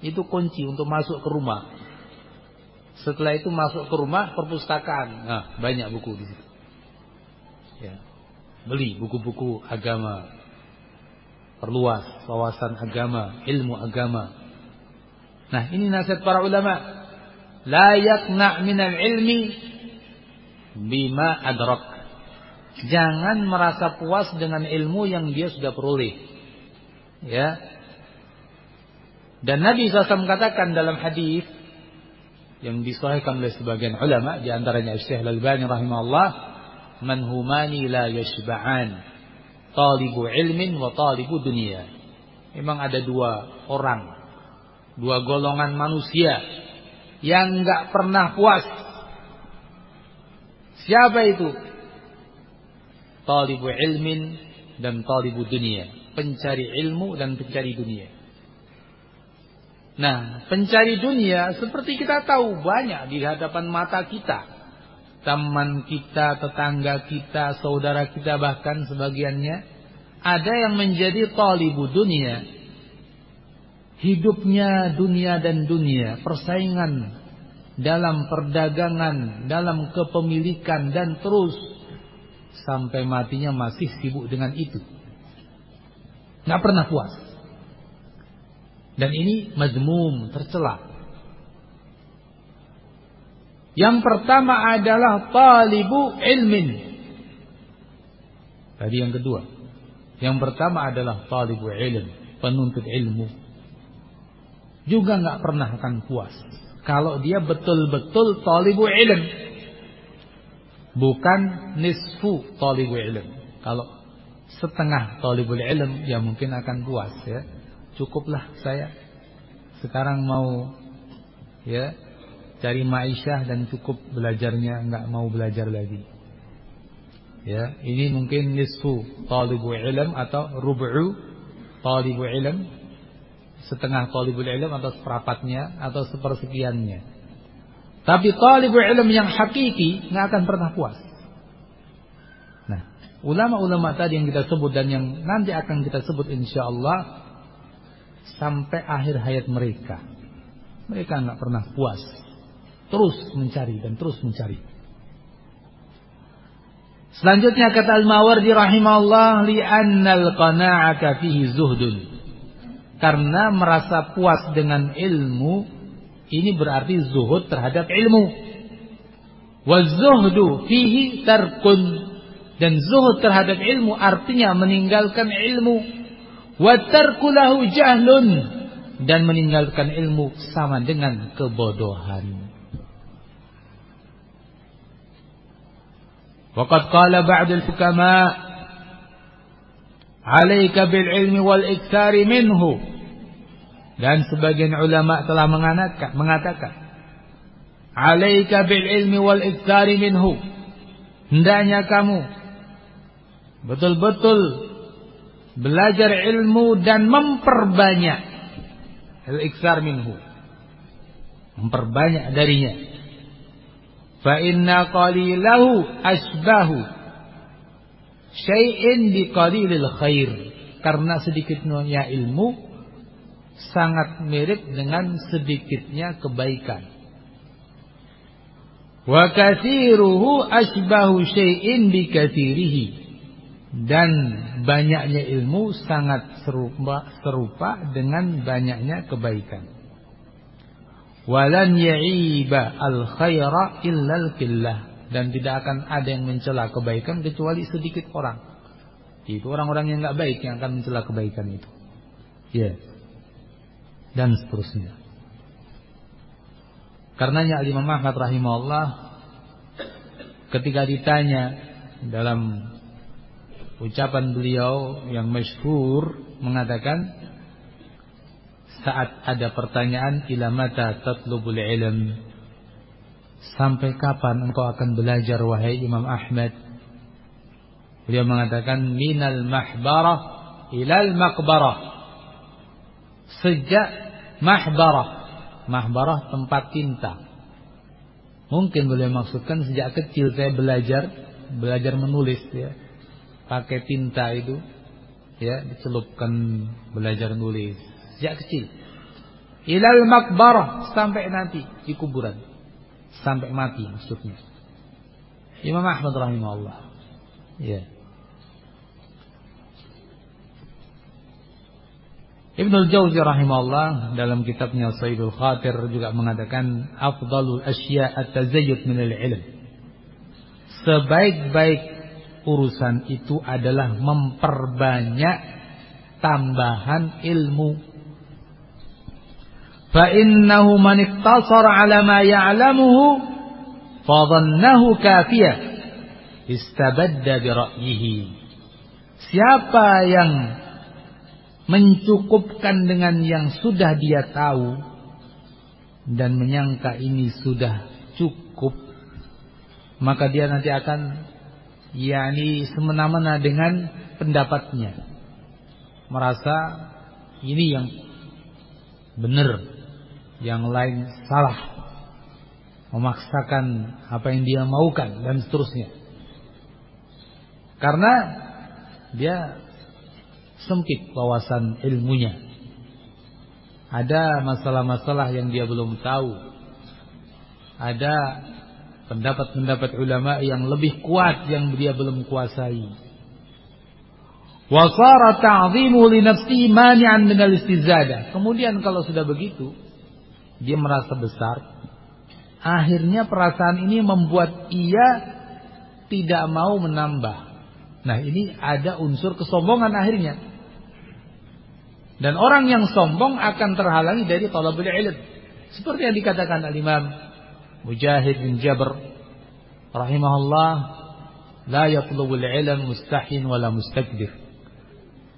S1: Itu kunci untuk masuk ke rumah. Setelah itu masuk ke rumah perpustakaan. Nah, banyak buku di situ. Ya. Beli buku-buku agama. Perluas wawasan agama, ilmu agama. Nah, ini nasihat para ulama. La yakna' minal ilmi bima adrak. Jangan merasa puas dengan ilmu yang dia sudah peroleh. Ya. Dan Nabi SAW katakan dalam hadis yang disahihkan oleh sebagian ulama di antaranya Syekh Al-Albani rahimahullah, "Man humani la yashba'an, talibu ilmin wa talibu dunia." Memang ada dua orang, dua golongan manusia yang enggak pernah puas Siapa itu? Talibu ilmin dan talibu dunia. Pencari ilmu dan pencari dunia. Nah, pencari dunia seperti kita tahu banyak di hadapan mata kita. Teman kita, tetangga kita, saudara kita bahkan sebagiannya ada yang menjadi talibu dunia. Hidupnya dunia dan dunia, persaingan dalam perdagangan, dalam kepemilikan dan terus sampai matinya masih sibuk dengan itu. Nggak pernah puas. Dan ini mazmum, tercela. Yang pertama adalah talibu ilmin. Tadi yang kedua. Yang pertama adalah talibu ilm, penuntut ilmu. Juga nggak pernah akan puas kalau dia betul-betul talibu ilm. Bukan nisfu talibu ilm. Kalau setengah talibul ilm ya mungkin akan puas ya. Cukuplah saya sekarang mau ya cari ma'isyah dan cukup belajarnya nggak mau belajar lagi. Ya, ini mungkin nisfu talibu ilm atau rubu'u talibu ilm setengah talibul ilm atau seperapatnya atau sepersekiannya. Tapi talibul ilm yang hakiki nggak akan pernah puas. Nah, ulama-ulama tadi yang kita sebut dan yang nanti akan kita sebut insya Allah sampai akhir hayat mereka, mereka nggak pernah puas, terus mencari dan terus mencari. Selanjutnya kata Al-Mawardi rahimahullah li'annal qana'ata fihi zuhdun karena merasa puas dengan ilmu ini berarti zuhud terhadap ilmu. Wazuhdu fihi tarkun dan zuhud terhadap ilmu artinya meninggalkan ilmu. Wa tarkulahu jahlun dan meninggalkan ilmu sama dengan kebodohan. Waqad qala ba'd al-hukama' alaika bil ilmi wal iktsari minhu. Dan sebagian ulama telah mengatakan mengatakan alaika bil ilmi wal iktsari minhu. Hendaknya kamu betul-betul belajar ilmu dan memperbanyak al-iksar minhu. Memperbanyak darinya. Fa inna qalilahu asbahu syai'in bi qalilil khair karena sedikitnya ilmu sangat mirip dengan sedikitnya kebaikan Wa kathiruhu asbahu syai'in bi kathirihi. Dan banyaknya ilmu sangat serupa, serupa dengan banyaknya kebaikan. Walan ya'iba al khaira illal killah. Dan tidak akan ada yang mencela kebaikan kecuali sedikit orang. Itu orang-orang yang nggak baik yang akan mencela kebaikan itu. Ya. Yeah. Dan seterusnya. Karenanya Imam Ahmad rahimahullah ketika ditanya dalam ucapan beliau yang masyhur mengatakan saat ada pertanyaan ila mata tatlubul ilm sampai kapan engkau akan belajar wahai Imam Ahmad beliau mengatakan minal mahbarah ilal maqbarah sejak mahbarah mahbarah tempat tinta. Mungkin boleh maksudkan sejak kecil saya belajar belajar menulis ya. Pakai tinta itu ya dicelupkan belajar nulis sejak kecil. Ilal makbarah sampai nanti di kuburan. Sampai mati maksudnya. Imam Ahmad rahimahullah. Ya. Ibnu Jauzi rahimahullah dalam kitabnya Sayyidul Khatir juga mengatakan afdalul asya at-tazayyud min al-ilm. Sebaik-baik urusan itu adalah memperbanyak tambahan ilmu. Fa innahu man iktasara ala ma ya'lamuhu fa dhannahu kafiyah istabadda bi ra'yihi. Siapa yang mencukupkan dengan yang sudah dia tahu dan menyangka ini sudah cukup maka dia nanti akan yakni semena-mena dengan pendapatnya merasa ini yang benar yang lain salah memaksakan apa yang dia maukan dan seterusnya karena dia sempit wawasan ilmunya. Ada masalah-masalah yang dia belum tahu. Ada pendapat-pendapat ulama yang lebih kuat yang dia belum kuasai. Wa sara ta'dhimu li nafsihi mani'an min al-istizadah. Kemudian kalau sudah begitu, dia merasa besar. Akhirnya perasaan ini membuat ia tidak mau menambah. Nah, ini ada unsur kesombongan akhirnya. Dan orang yang sombong akan terhalangi dari talabul ilm. Seperti yang dikatakan al-Imam Mujahid bin Jabr rahimahullah, la yatlubul ilm mustahin wala mustakbir.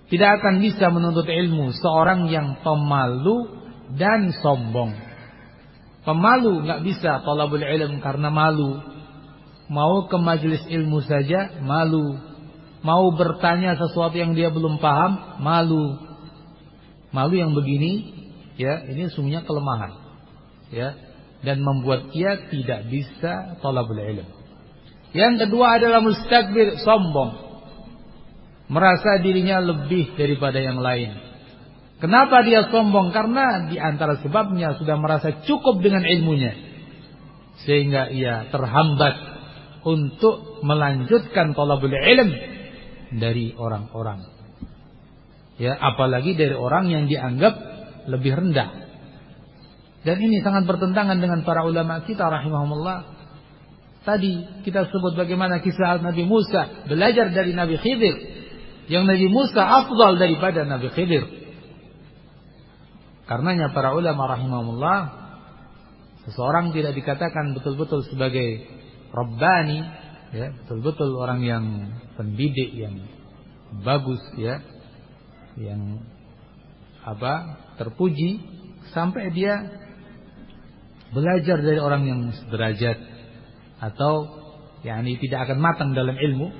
S1: Tidak akan bisa menuntut ilmu seorang yang pemalu dan sombong. Pemalu nggak bisa talabul ilm karena malu. Mau ke majelis ilmu saja malu. Mau bertanya sesuatu yang dia belum paham malu Malu yang begini, ya, ini sungguhnya kelemahan. Ya, dan membuat ia tidak bisa tolabul ilm. Yang kedua adalah mustakbir, sombong. Merasa dirinya lebih daripada yang lain. Kenapa dia sombong? Karena di antara sebabnya sudah merasa cukup dengan ilmunya. Sehingga ia terhambat untuk melanjutkan tolabul ilm dari orang-orang. Ya, apalagi dari orang yang dianggap lebih rendah. Dan ini sangat bertentangan dengan para ulama kita rahimahumullah. Tadi kita sebut bagaimana kisah Nabi Musa belajar dari Nabi Khidir. Yang Nabi Musa afdal daripada Nabi Khidir. Karenanya para ulama rahimahumullah seseorang tidak dikatakan betul-betul sebagai Rabbani ya, betul-betul orang yang pendidik yang bagus ya yang apa terpuji sampai dia belajar dari orang yang sederajat atau yakni tidak akan matang dalam ilmu,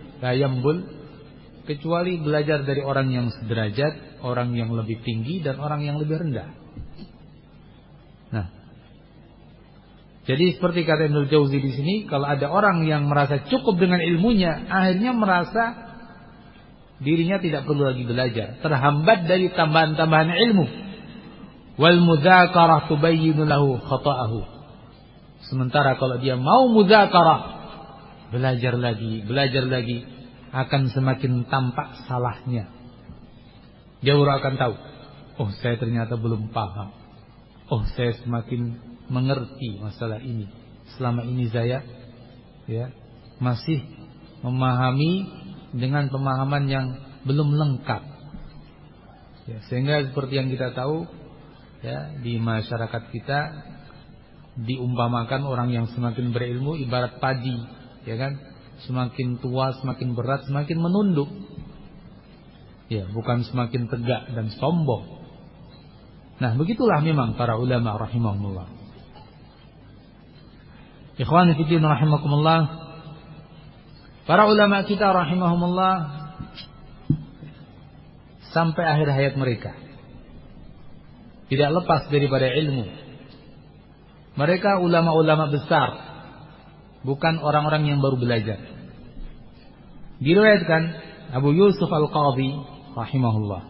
S1: kecuali belajar dari orang yang sederajat, orang yang lebih tinggi dan orang yang lebih rendah. Nah, jadi seperti kata Ibnu Jauzi di sini, kalau ada orang yang merasa cukup dengan ilmunya, akhirnya merasa dirinya tidak perlu lagi belajar, terhambat dari tambahan-tambahan ilmu. Wal mudzakarah tubayyinu lahu khata'ahu. Sementara kalau dia mau mudzakarah, belajar lagi, belajar lagi, akan semakin tampak salahnya. Dia baru akan tahu, oh saya ternyata belum paham. Oh saya semakin mengerti masalah ini. Selama ini saya ya masih memahami dengan pemahaman yang belum lengkap. Ya, sehingga seperti yang kita tahu ya di masyarakat kita diumpamakan orang yang semakin berilmu ibarat padi, ya kan? Semakin tua, semakin berat, semakin menunduk. Ya, bukan semakin tegak dan sombong. Nah, begitulah memang para ulama rahimahumullah. Ikhwani fiddin rahimakumullah. Para ulama kita rahimahumullah sampai akhir hayat mereka tidak lepas daripada ilmu. Mereka ulama-ulama besar, bukan orang-orang yang baru belajar. Diriwayatkan Abu Yusuf Al-Qadhi rahimahullah.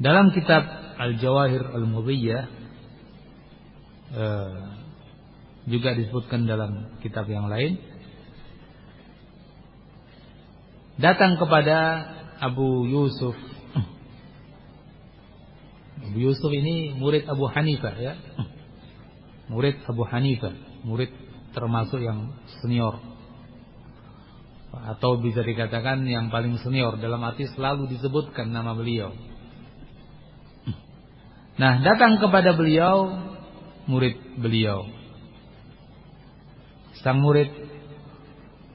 S1: Dalam kitab Al-Jawahir Al-Mudhiyah eh, juga disebutkan dalam kitab yang lain datang kepada Abu Yusuf. Abu Yusuf ini murid Abu Hanifah ya. Murid Abu Hanifah murid termasuk yang senior atau bisa dikatakan yang paling senior dalam arti selalu disebutkan nama beliau nah datang kepada beliau murid beliau Sang murid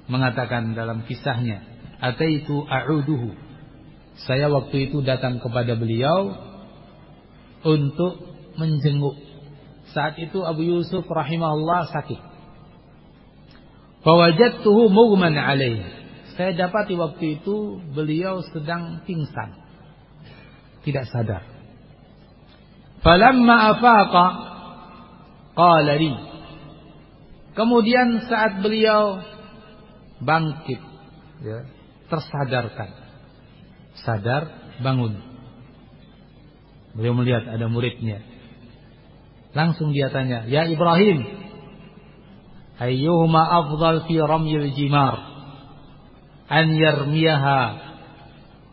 S1: mengatakan dalam kisahnya, "Ataitu a'uduhu." Saya waktu itu datang kepada beliau untuk menjenguk. Saat itu Abu Yusuf rahimahullah sakit. Fawajadtuhu mughman alaih. Saya dapati waktu itu beliau sedang pingsan. Tidak sadar. Falamma afaqa qala li Kemudian saat beliau bangkit, ya, tersadarkan, sadar, bangun. Beliau melihat ada muridnya. Langsung dia tanya, Ya Ibrahim, ayyuhuma afdal fi ramyil jimar? An yarmiyaha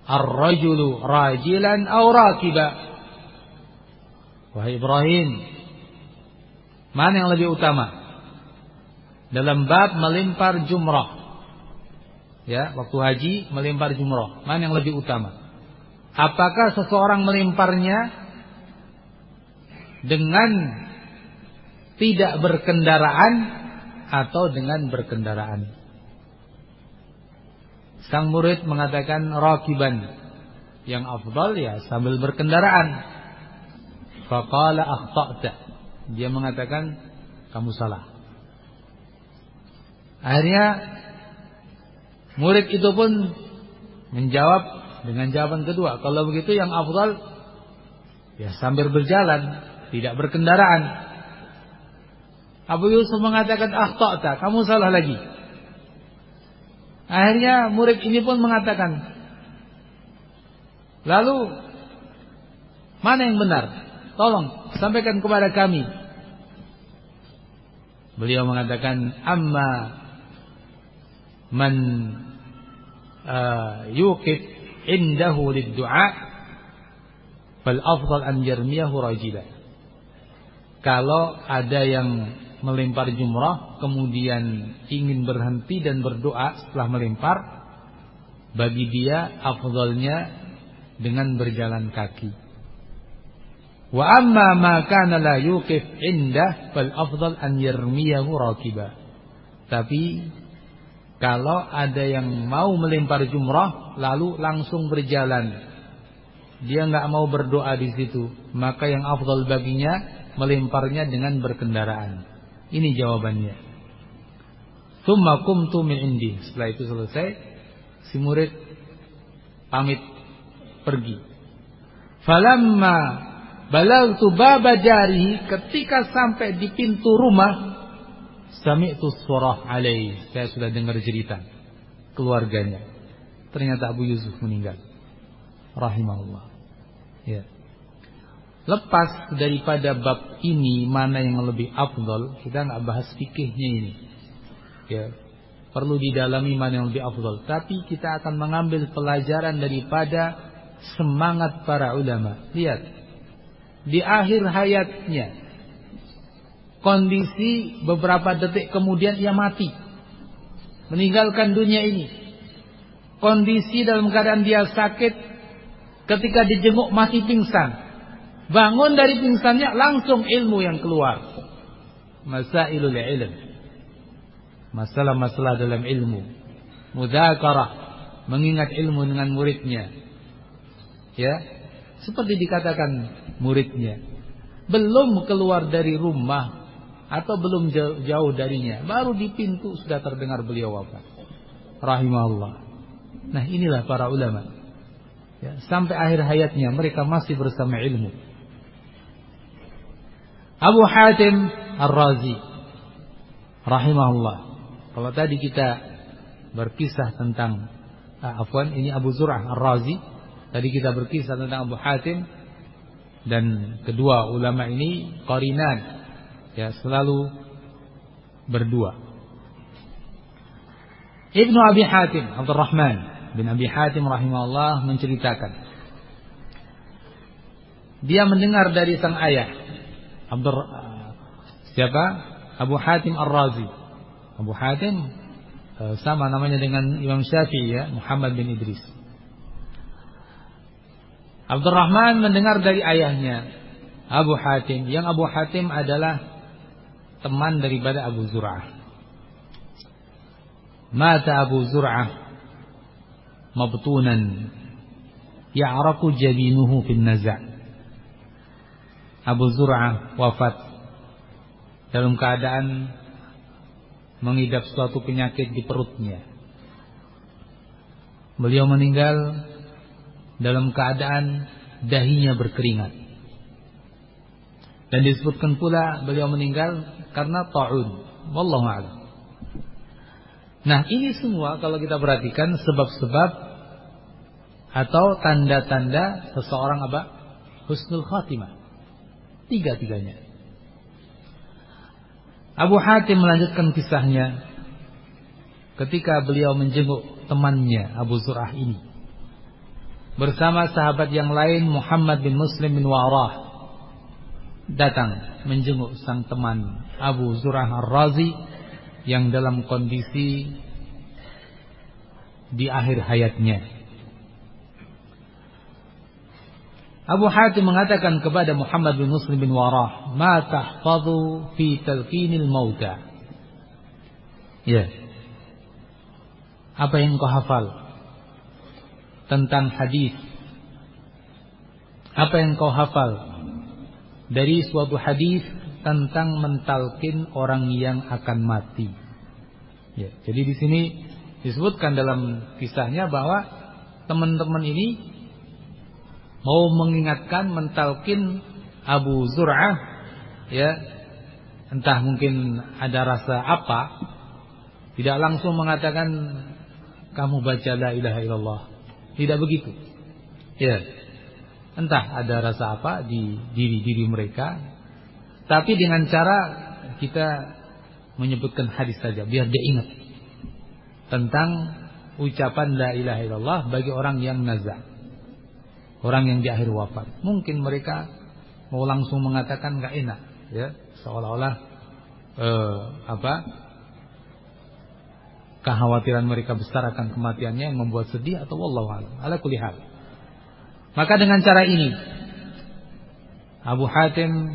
S1: ar-rajulu rajilan aw rakiba? Wahai Ibrahim, mana yang lebih utama? dalam bab melempar jumrah. Ya, waktu haji melempar jumrah. Mana yang lebih utama? Apakah seseorang melemparnya dengan tidak berkendaraan atau dengan berkendaraan? Sang murid mengatakan rakiban. Yang afdal ya sambil berkendaraan. Faqala akhta'ta. Dia mengatakan kamu salah. Akhirnya murid itu pun menjawab dengan jawaban kedua. Kalau begitu yang afdal ya sambil berjalan, tidak berkendaraan. Abu Yusuf mengatakan akhtata, kamu salah lagi. Akhirnya murid ini pun mengatakan, lalu mana yang benar? Tolong sampaikan kepada kami. Beliau mengatakan, amma man uh, yuqif indahu lid-du'a fal rajila. Kalau ada yang melempar jumrah kemudian ingin berhenti dan berdoa setelah melempar bagi dia afdalnya dengan berjalan kaki. Wa amma ma kana la yuqif indah fal afdal an yarmiyahu rakiba. Tapi kalau ada yang mau melempar jumrah lalu langsung berjalan, dia nggak mau berdoa di situ, maka yang afdal baginya melemparnya dengan berkendaraan. Ini jawabannya. Thumma qumtu min indi. Setelah itu selesai, si murid pamit pergi. Falamma balagtu baba jarihi ketika sampai di pintu rumah sami'tu surah alaih. Saya sudah dengar cerita keluarganya. Ternyata Abu Yusuf meninggal. Rahimahullah. Ya. Lepas daripada bab ini mana yang lebih afdol, kita nggak bahas fikihnya ini. Ya, perlu didalami mana yang lebih afdol. Tapi kita akan mengambil pelajaran daripada semangat para ulama. Lihat, di akhir hayatnya, kondisi beberapa detik kemudian ia mati, meninggalkan dunia ini. Kondisi dalam keadaan dia sakit, ketika dijenguk masih pingsan Bangun dari pingsannya langsung ilmu yang keluar. Masailul ilm. Masalah-masalah dalam ilmu. Mudzakarah, mengingat ilmu dengan muridnya. Ya, seperti dikatakan muridnya, belum keluar dari rumah atau belum jauh, darinya, baru di pintu sudah terdengar beliau wafat. Rahimahullah. Nah, inilah para ulama. Ya, sampai akhir hayatnya mereka masih bersama ilmu. Abu Hatim Ar-Razi. Rahimahullah. Kalau tadi kita berkisah tentang ah, afwan ini Abu Zur'ah Ar-Razi, tadi kita berkisah tentang Abu Hatim. Dan kedua ulama ini qarinan. Ya selalu berdua. Ibnu Abi Hatim Abdurrahman bin Abi Hatim rahimahullah menceritakan. Dia mendengar dari sang ayah Abdur siapa? Abu Hatim Ar-Razi. Abu Hatim eh, sama namanya dengan Imam Syafi'i ya, Muhammad bin Idris. Abdurrahman mendengar dari ayahnya Abu Hatim, yang Abu Hatim adalah teman daripada Abu Zur'ah. Mata Abu Zur'ah mabtunan ya'raku jabinuhu fin naza' Abu Zur'ah wafat dalam keadaan mengidap suatu penyakit di perutnya. Beliau meninggal dalam keadaan dahinya berkeringat. Dan disebutkan pula beliau meninggal karena ta'un. Wallahu a'lam. Nah, ini semua kalau kita perhatikan sebab-sebab atau tanda-tanda seseorang apa? Husnul khatimah. Tiga-tiganya. Abu Hatim melanjutkan kisahnya ketika beliau menjenguk temannya Abu Zur'ah ini. Bersama sahabat yang lain Muhammad bin Muslim bin Warah datang menjenguk sang teman Abu Zur'ah Ar-Razi yang dalam kondisi di akhir hayatnya. Abu Hatim mengatakan kepada Muhammad bin Muslim bin Warah, "Ma tahfadhu fi talqinil mauta?" Ya. Apa yang kau hafal tentang hadis? Apa yang kau hafal dari suatu hadis tentang mentalkin orang yang akan mati? Ya, jadi di sini disebutkan dalam kisahnya bahwa teman-teman ini mau mengingatkan mentalkin Abu Zur'ah ya. Entah mungkin ada rasa apa. Tidak langsung mengatakan kamu baca la ilaha illallah. Tidak begitu. Ya. Entah ada rasa apa di diri-diri mereka. Tapi dengan cara kita menyebutkan hadis saja biar dia ingat tentang ucapan la ilaha illallah bagi orang yang nazar orang yang di akhir wafat. Mungkin mereka mau langsung mengatakan nggak enak, ya, seolah-olah eh, apa? kekhawatiran mereka besar akan kematiannya yang membuat sedih atau wallahu alam. Ala kulli hal. Maka dengan cara ini Abu Hatim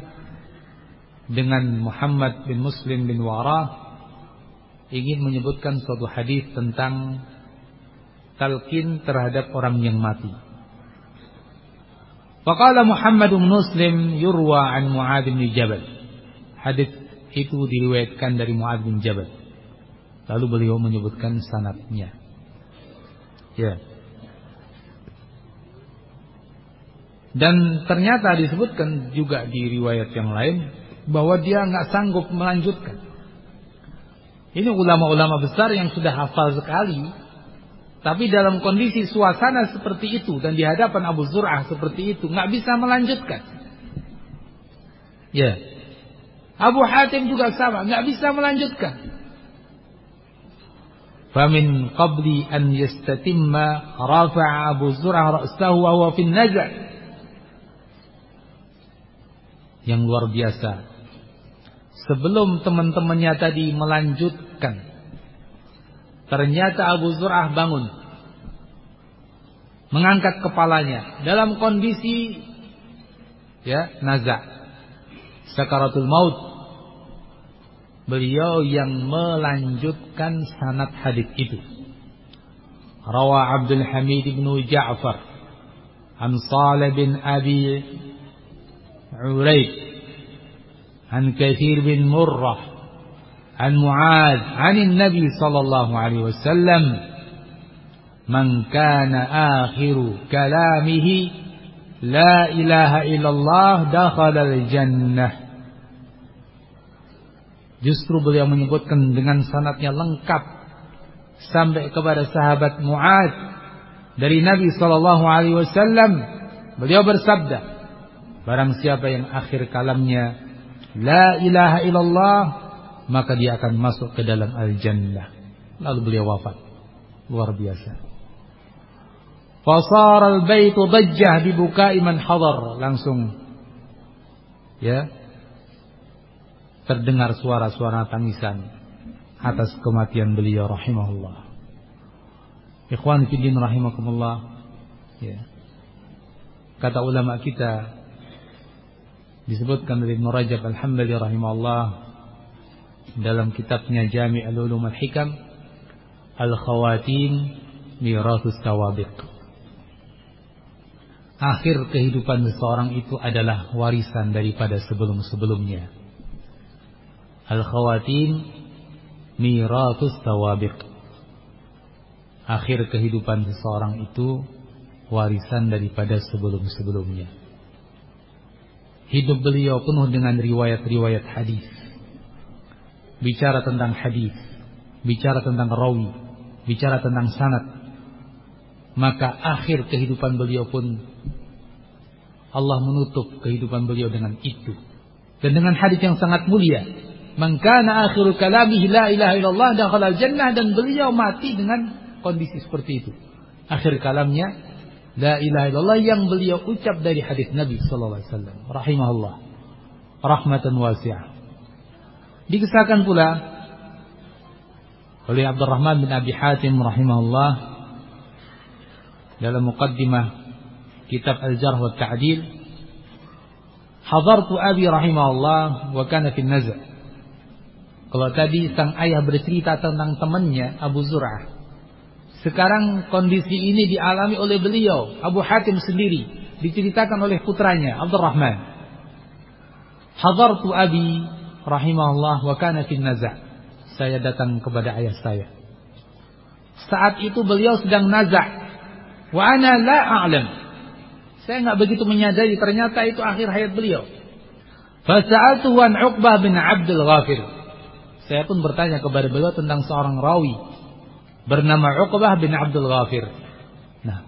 S1: dengan Muhammad bin Muslim bin Warah ingin menyebutkan suatu hadis tentang talqin terhadap orang yang mati. Faqala Muhammad bin Muslim yurwa an Muad bin Jabal. Hadis itu diriwayatkan dari Muad bin Jabal Lalu beliau menyebutkan sanatnya. Ya. Dan ternyata disebutkan juga di riwayat yang lain bahwa dia nggak sanggup melanjutkan. Ini ulama-ulama besar yang sudah hafal sekali, tapi dalam kondisi suasana seperti itu dan di hadapan Abu Zur'ah seperti itu nggak bisa melanjutkan. Ya, Abu Hatim juga sama, nggak bisa melanjutkan. Famin qabli an yastatimma rafa'a Abu Zur'ah ra'sahu wa huwa yang luar biasa. Sebelum teman-temannya tadi melanjutkan, Ternyata Abu Zur'ah bangun. Mengangkat kepalanya dalam kondisi ya, naza. Sakaratul maut. Beliau yang melanjutkan sanad hadis itu. Rawa Abdul Hamid bin Ja'far an Salih bin Abi Uraib an Kathir bin Murrah عن معاذ عن النبي صلى الله عليه وسلم من كان آخر كلامه لا إله إلا الله دخل الجنة Justru beliau menyebutkan dengan sanatnya lengkap sampai kepada sahabat Mu'ad dari Nabi sallallahu alaihi wasallam beliau bersabda Barang siapa yang akhir kalamnya La ilaha illallah maka dia akan masuk ke dalam al-jannah. Lalu beliau wafat. Luar biasa. Fasar al-baitu dajjah dibukai man hadar. Langsung Ya Terdengar suara-suara tangisan Atas kematian beliau rahimahullah. Ikhwan Fidin rahimakumullah Ya. Kata ulama kita disebutkan dari Ibn Rajab Al-Hambali rahimahullah dalam kitabnya Jami' Al-Ulum Al-Hikam Al-Khawatim Mirathus Tawabiq Akhir kehidupan seseorang itu adalah warisan daripada sebelum-sebelumnya. Al-Khawatim Mirathus Tawabiq Akhir kehidupan seseorang itu warisan daripada sebelum-sebelumnya. Hidup beliau penuh dengan riwayat-riwayat hadis. Bicara tentang hadis, bicara tentang rawi, bicara tentang sanad. Maka akhir kehidupan beliau pun Allah menutup kehidupan beliau dengan itu. Dan dengan hadis yang sangat mulia. Mengkana akhir kalamihi la ilaha illallah dakhala jannah dan beliau mati dengan kondisi seperti itu. Akhir kalamnya La ilaha illallah yang beliau ucap dari hadis Nabi sallallahu alaihi wasallam rahimahullah rahmatan wasi'ah. Dikisahkan pula oleh Abdurrahman bin Abi Hatim rahimahullah dalam muqaddimah kitab Al-Jarh wa Ta'dil Hadartu abi rahimahullah wa kana fi nazar. Kalau tadi sang ayah bercerita tentang temannya Abu Zur'ah sekarang kondisi ini dialami oleh beliau, Abu Hatim sendiri, diceritakan oleh putranya Abdurrahman. Hadartu abi rahimahullah wa kana fi naza'. Saya datang kepada ayah saya. Saat itu beliau sedang nazak. Wa ana la a'lam. Saya nggak begitu menyadari ternyata itu akhir hayat beliau. Fasa'altu an Uqbah bin Abdul Ghafir. Saya pun bertanya kepada beliau tentang seorang rawi bernama Uqbah bin Abdul Ghafir. Nah,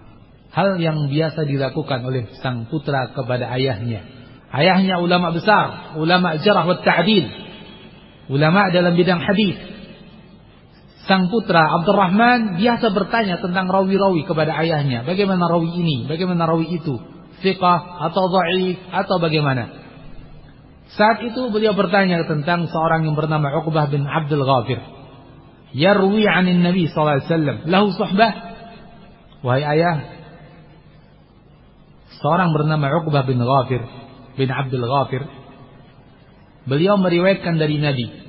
S1: hal yang biasa dilakukan oleh sang putra kepada ayahnya. Ayahnya ulama besar, ulama jarah wa ta'dil. Ulama dalam bidang hadis. Sang putra Abdurrahman biasa bertanya tentang rawi-rawi kepada ayahnya. Bagaimana rawi ini? Bagaimana rawi itu? Fiqah atau dhaif atau bagaimana? Saat itu beliau bertanya tentang seorang yang bernama Uqbah bin Abdul Ghafir yarwi 'anil Nabi sallallahu alaihi wasallam lahu suhbah wahai ayah seorang bernama Uqbah bin Ghafir bin Abdul Ghafir. Beliau meriwayatkan dari Nabi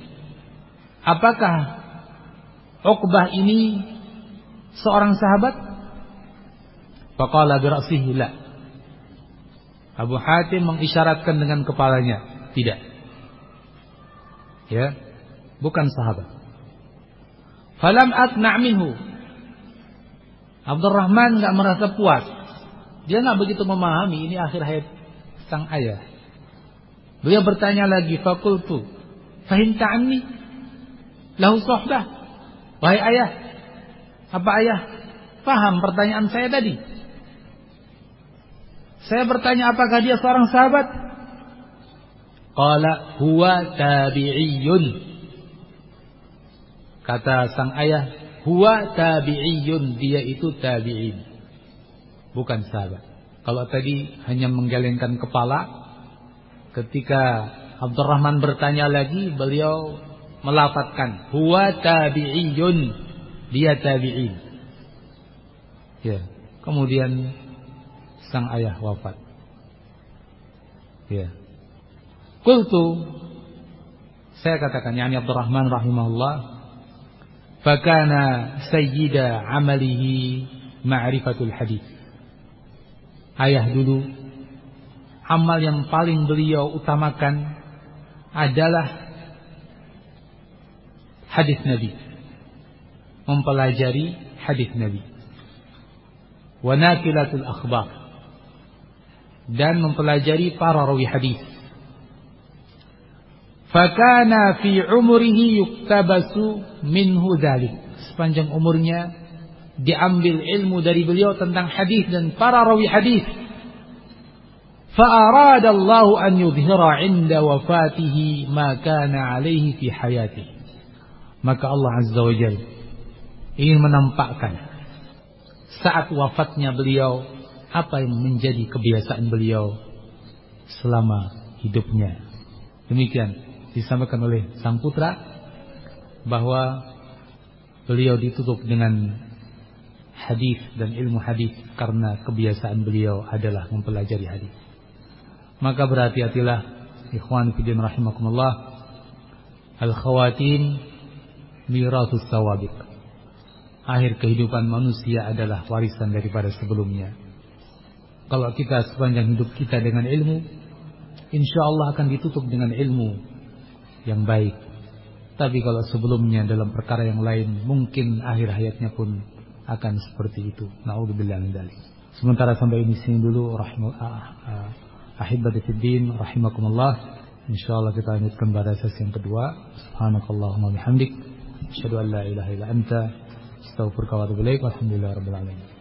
S1: apakah Uqbah ini seorang sahabat? Faqala bi la. Abu Hatim mengisyaratkan dengan kepalanya tidak. Ya bukan sahabat. Falam atna' minhu. Abdurrahman nggak merasa puas. Dia nggak begitu memahami ini akhir hayat sang ayah. Beliau bertanya lagi, fakultu, fahimta anni? Lahu sohbah. Wahai ayah, apa ayah? Paham pertanyaan saya tadi? Saya bertanya apakah dia seorang sahabat? Qala huwa tabi'iyun. Kata sang ayah, huwa tabi'iyun, dia itu tabi'in. Bukan sahabat. Kalau tadi hanya menggelengkan kepala, ketika Abdurrahman bertanya lagi, beliau melafatkan huwa tabi'iyun, dia tabi'in. Ya. Kemudian sang ayah wafat. Ya. Qultu saya katakan yakni Abdurrahman rahimahullah fakana sayyida amalihi ma'rifatul hadis. Ayah dulu amal yang paling beliau utamakan adalah hadis Nabi. Mempelajari hadis Nabi. Wa nakilatul akhbar. Dan mempelajari para rawi hadis. Fakana fi umrihi yuktabasu minhu dhalik. Sepanjang umurnya diambil ilmu dari beliau tentang hadis dan para rawi hadis. فأراد الله أن يظهر عند وفاته ما كان عليه في حياته maka Allah Azza wa Jal ingin menampakkan saat wafatnya beliau apa yang menjadi kebiasaan beliau selama hidupnya demikian disampaikan oleh sang putra bahwa beliau ditutup dengan hadis dan ilmu hadis karena kebiasaan beliau adalah mempelajari hadis. Maka berhati-hatilah ikhwan fillah rahimakumullah al-khawatin miratus sawabiq. Akhir kehidupan manusia adalah warisan daripada sebelumnya. Kalau kita sepanjang hidup kita dengan ilmu, insya Allah akan ditutup dengan ilmu yang baik. Tapi kalau sebelumnya dalam perkara yang lain, mungkin akhir hayatnya pun akan seperti itu. Nauzubillah min dzalik. Sementara sampai ini sini dulu rahimah ahibati fiddin rahimakumullah. Insyaallah kita lanjutkan pada sesi yang kedua. Subhanakallahumma bihamdik asyhadu an la ilaha illa anta astaghfiruka wa atubu ilaik. Walhamdulillahirabbil alamin.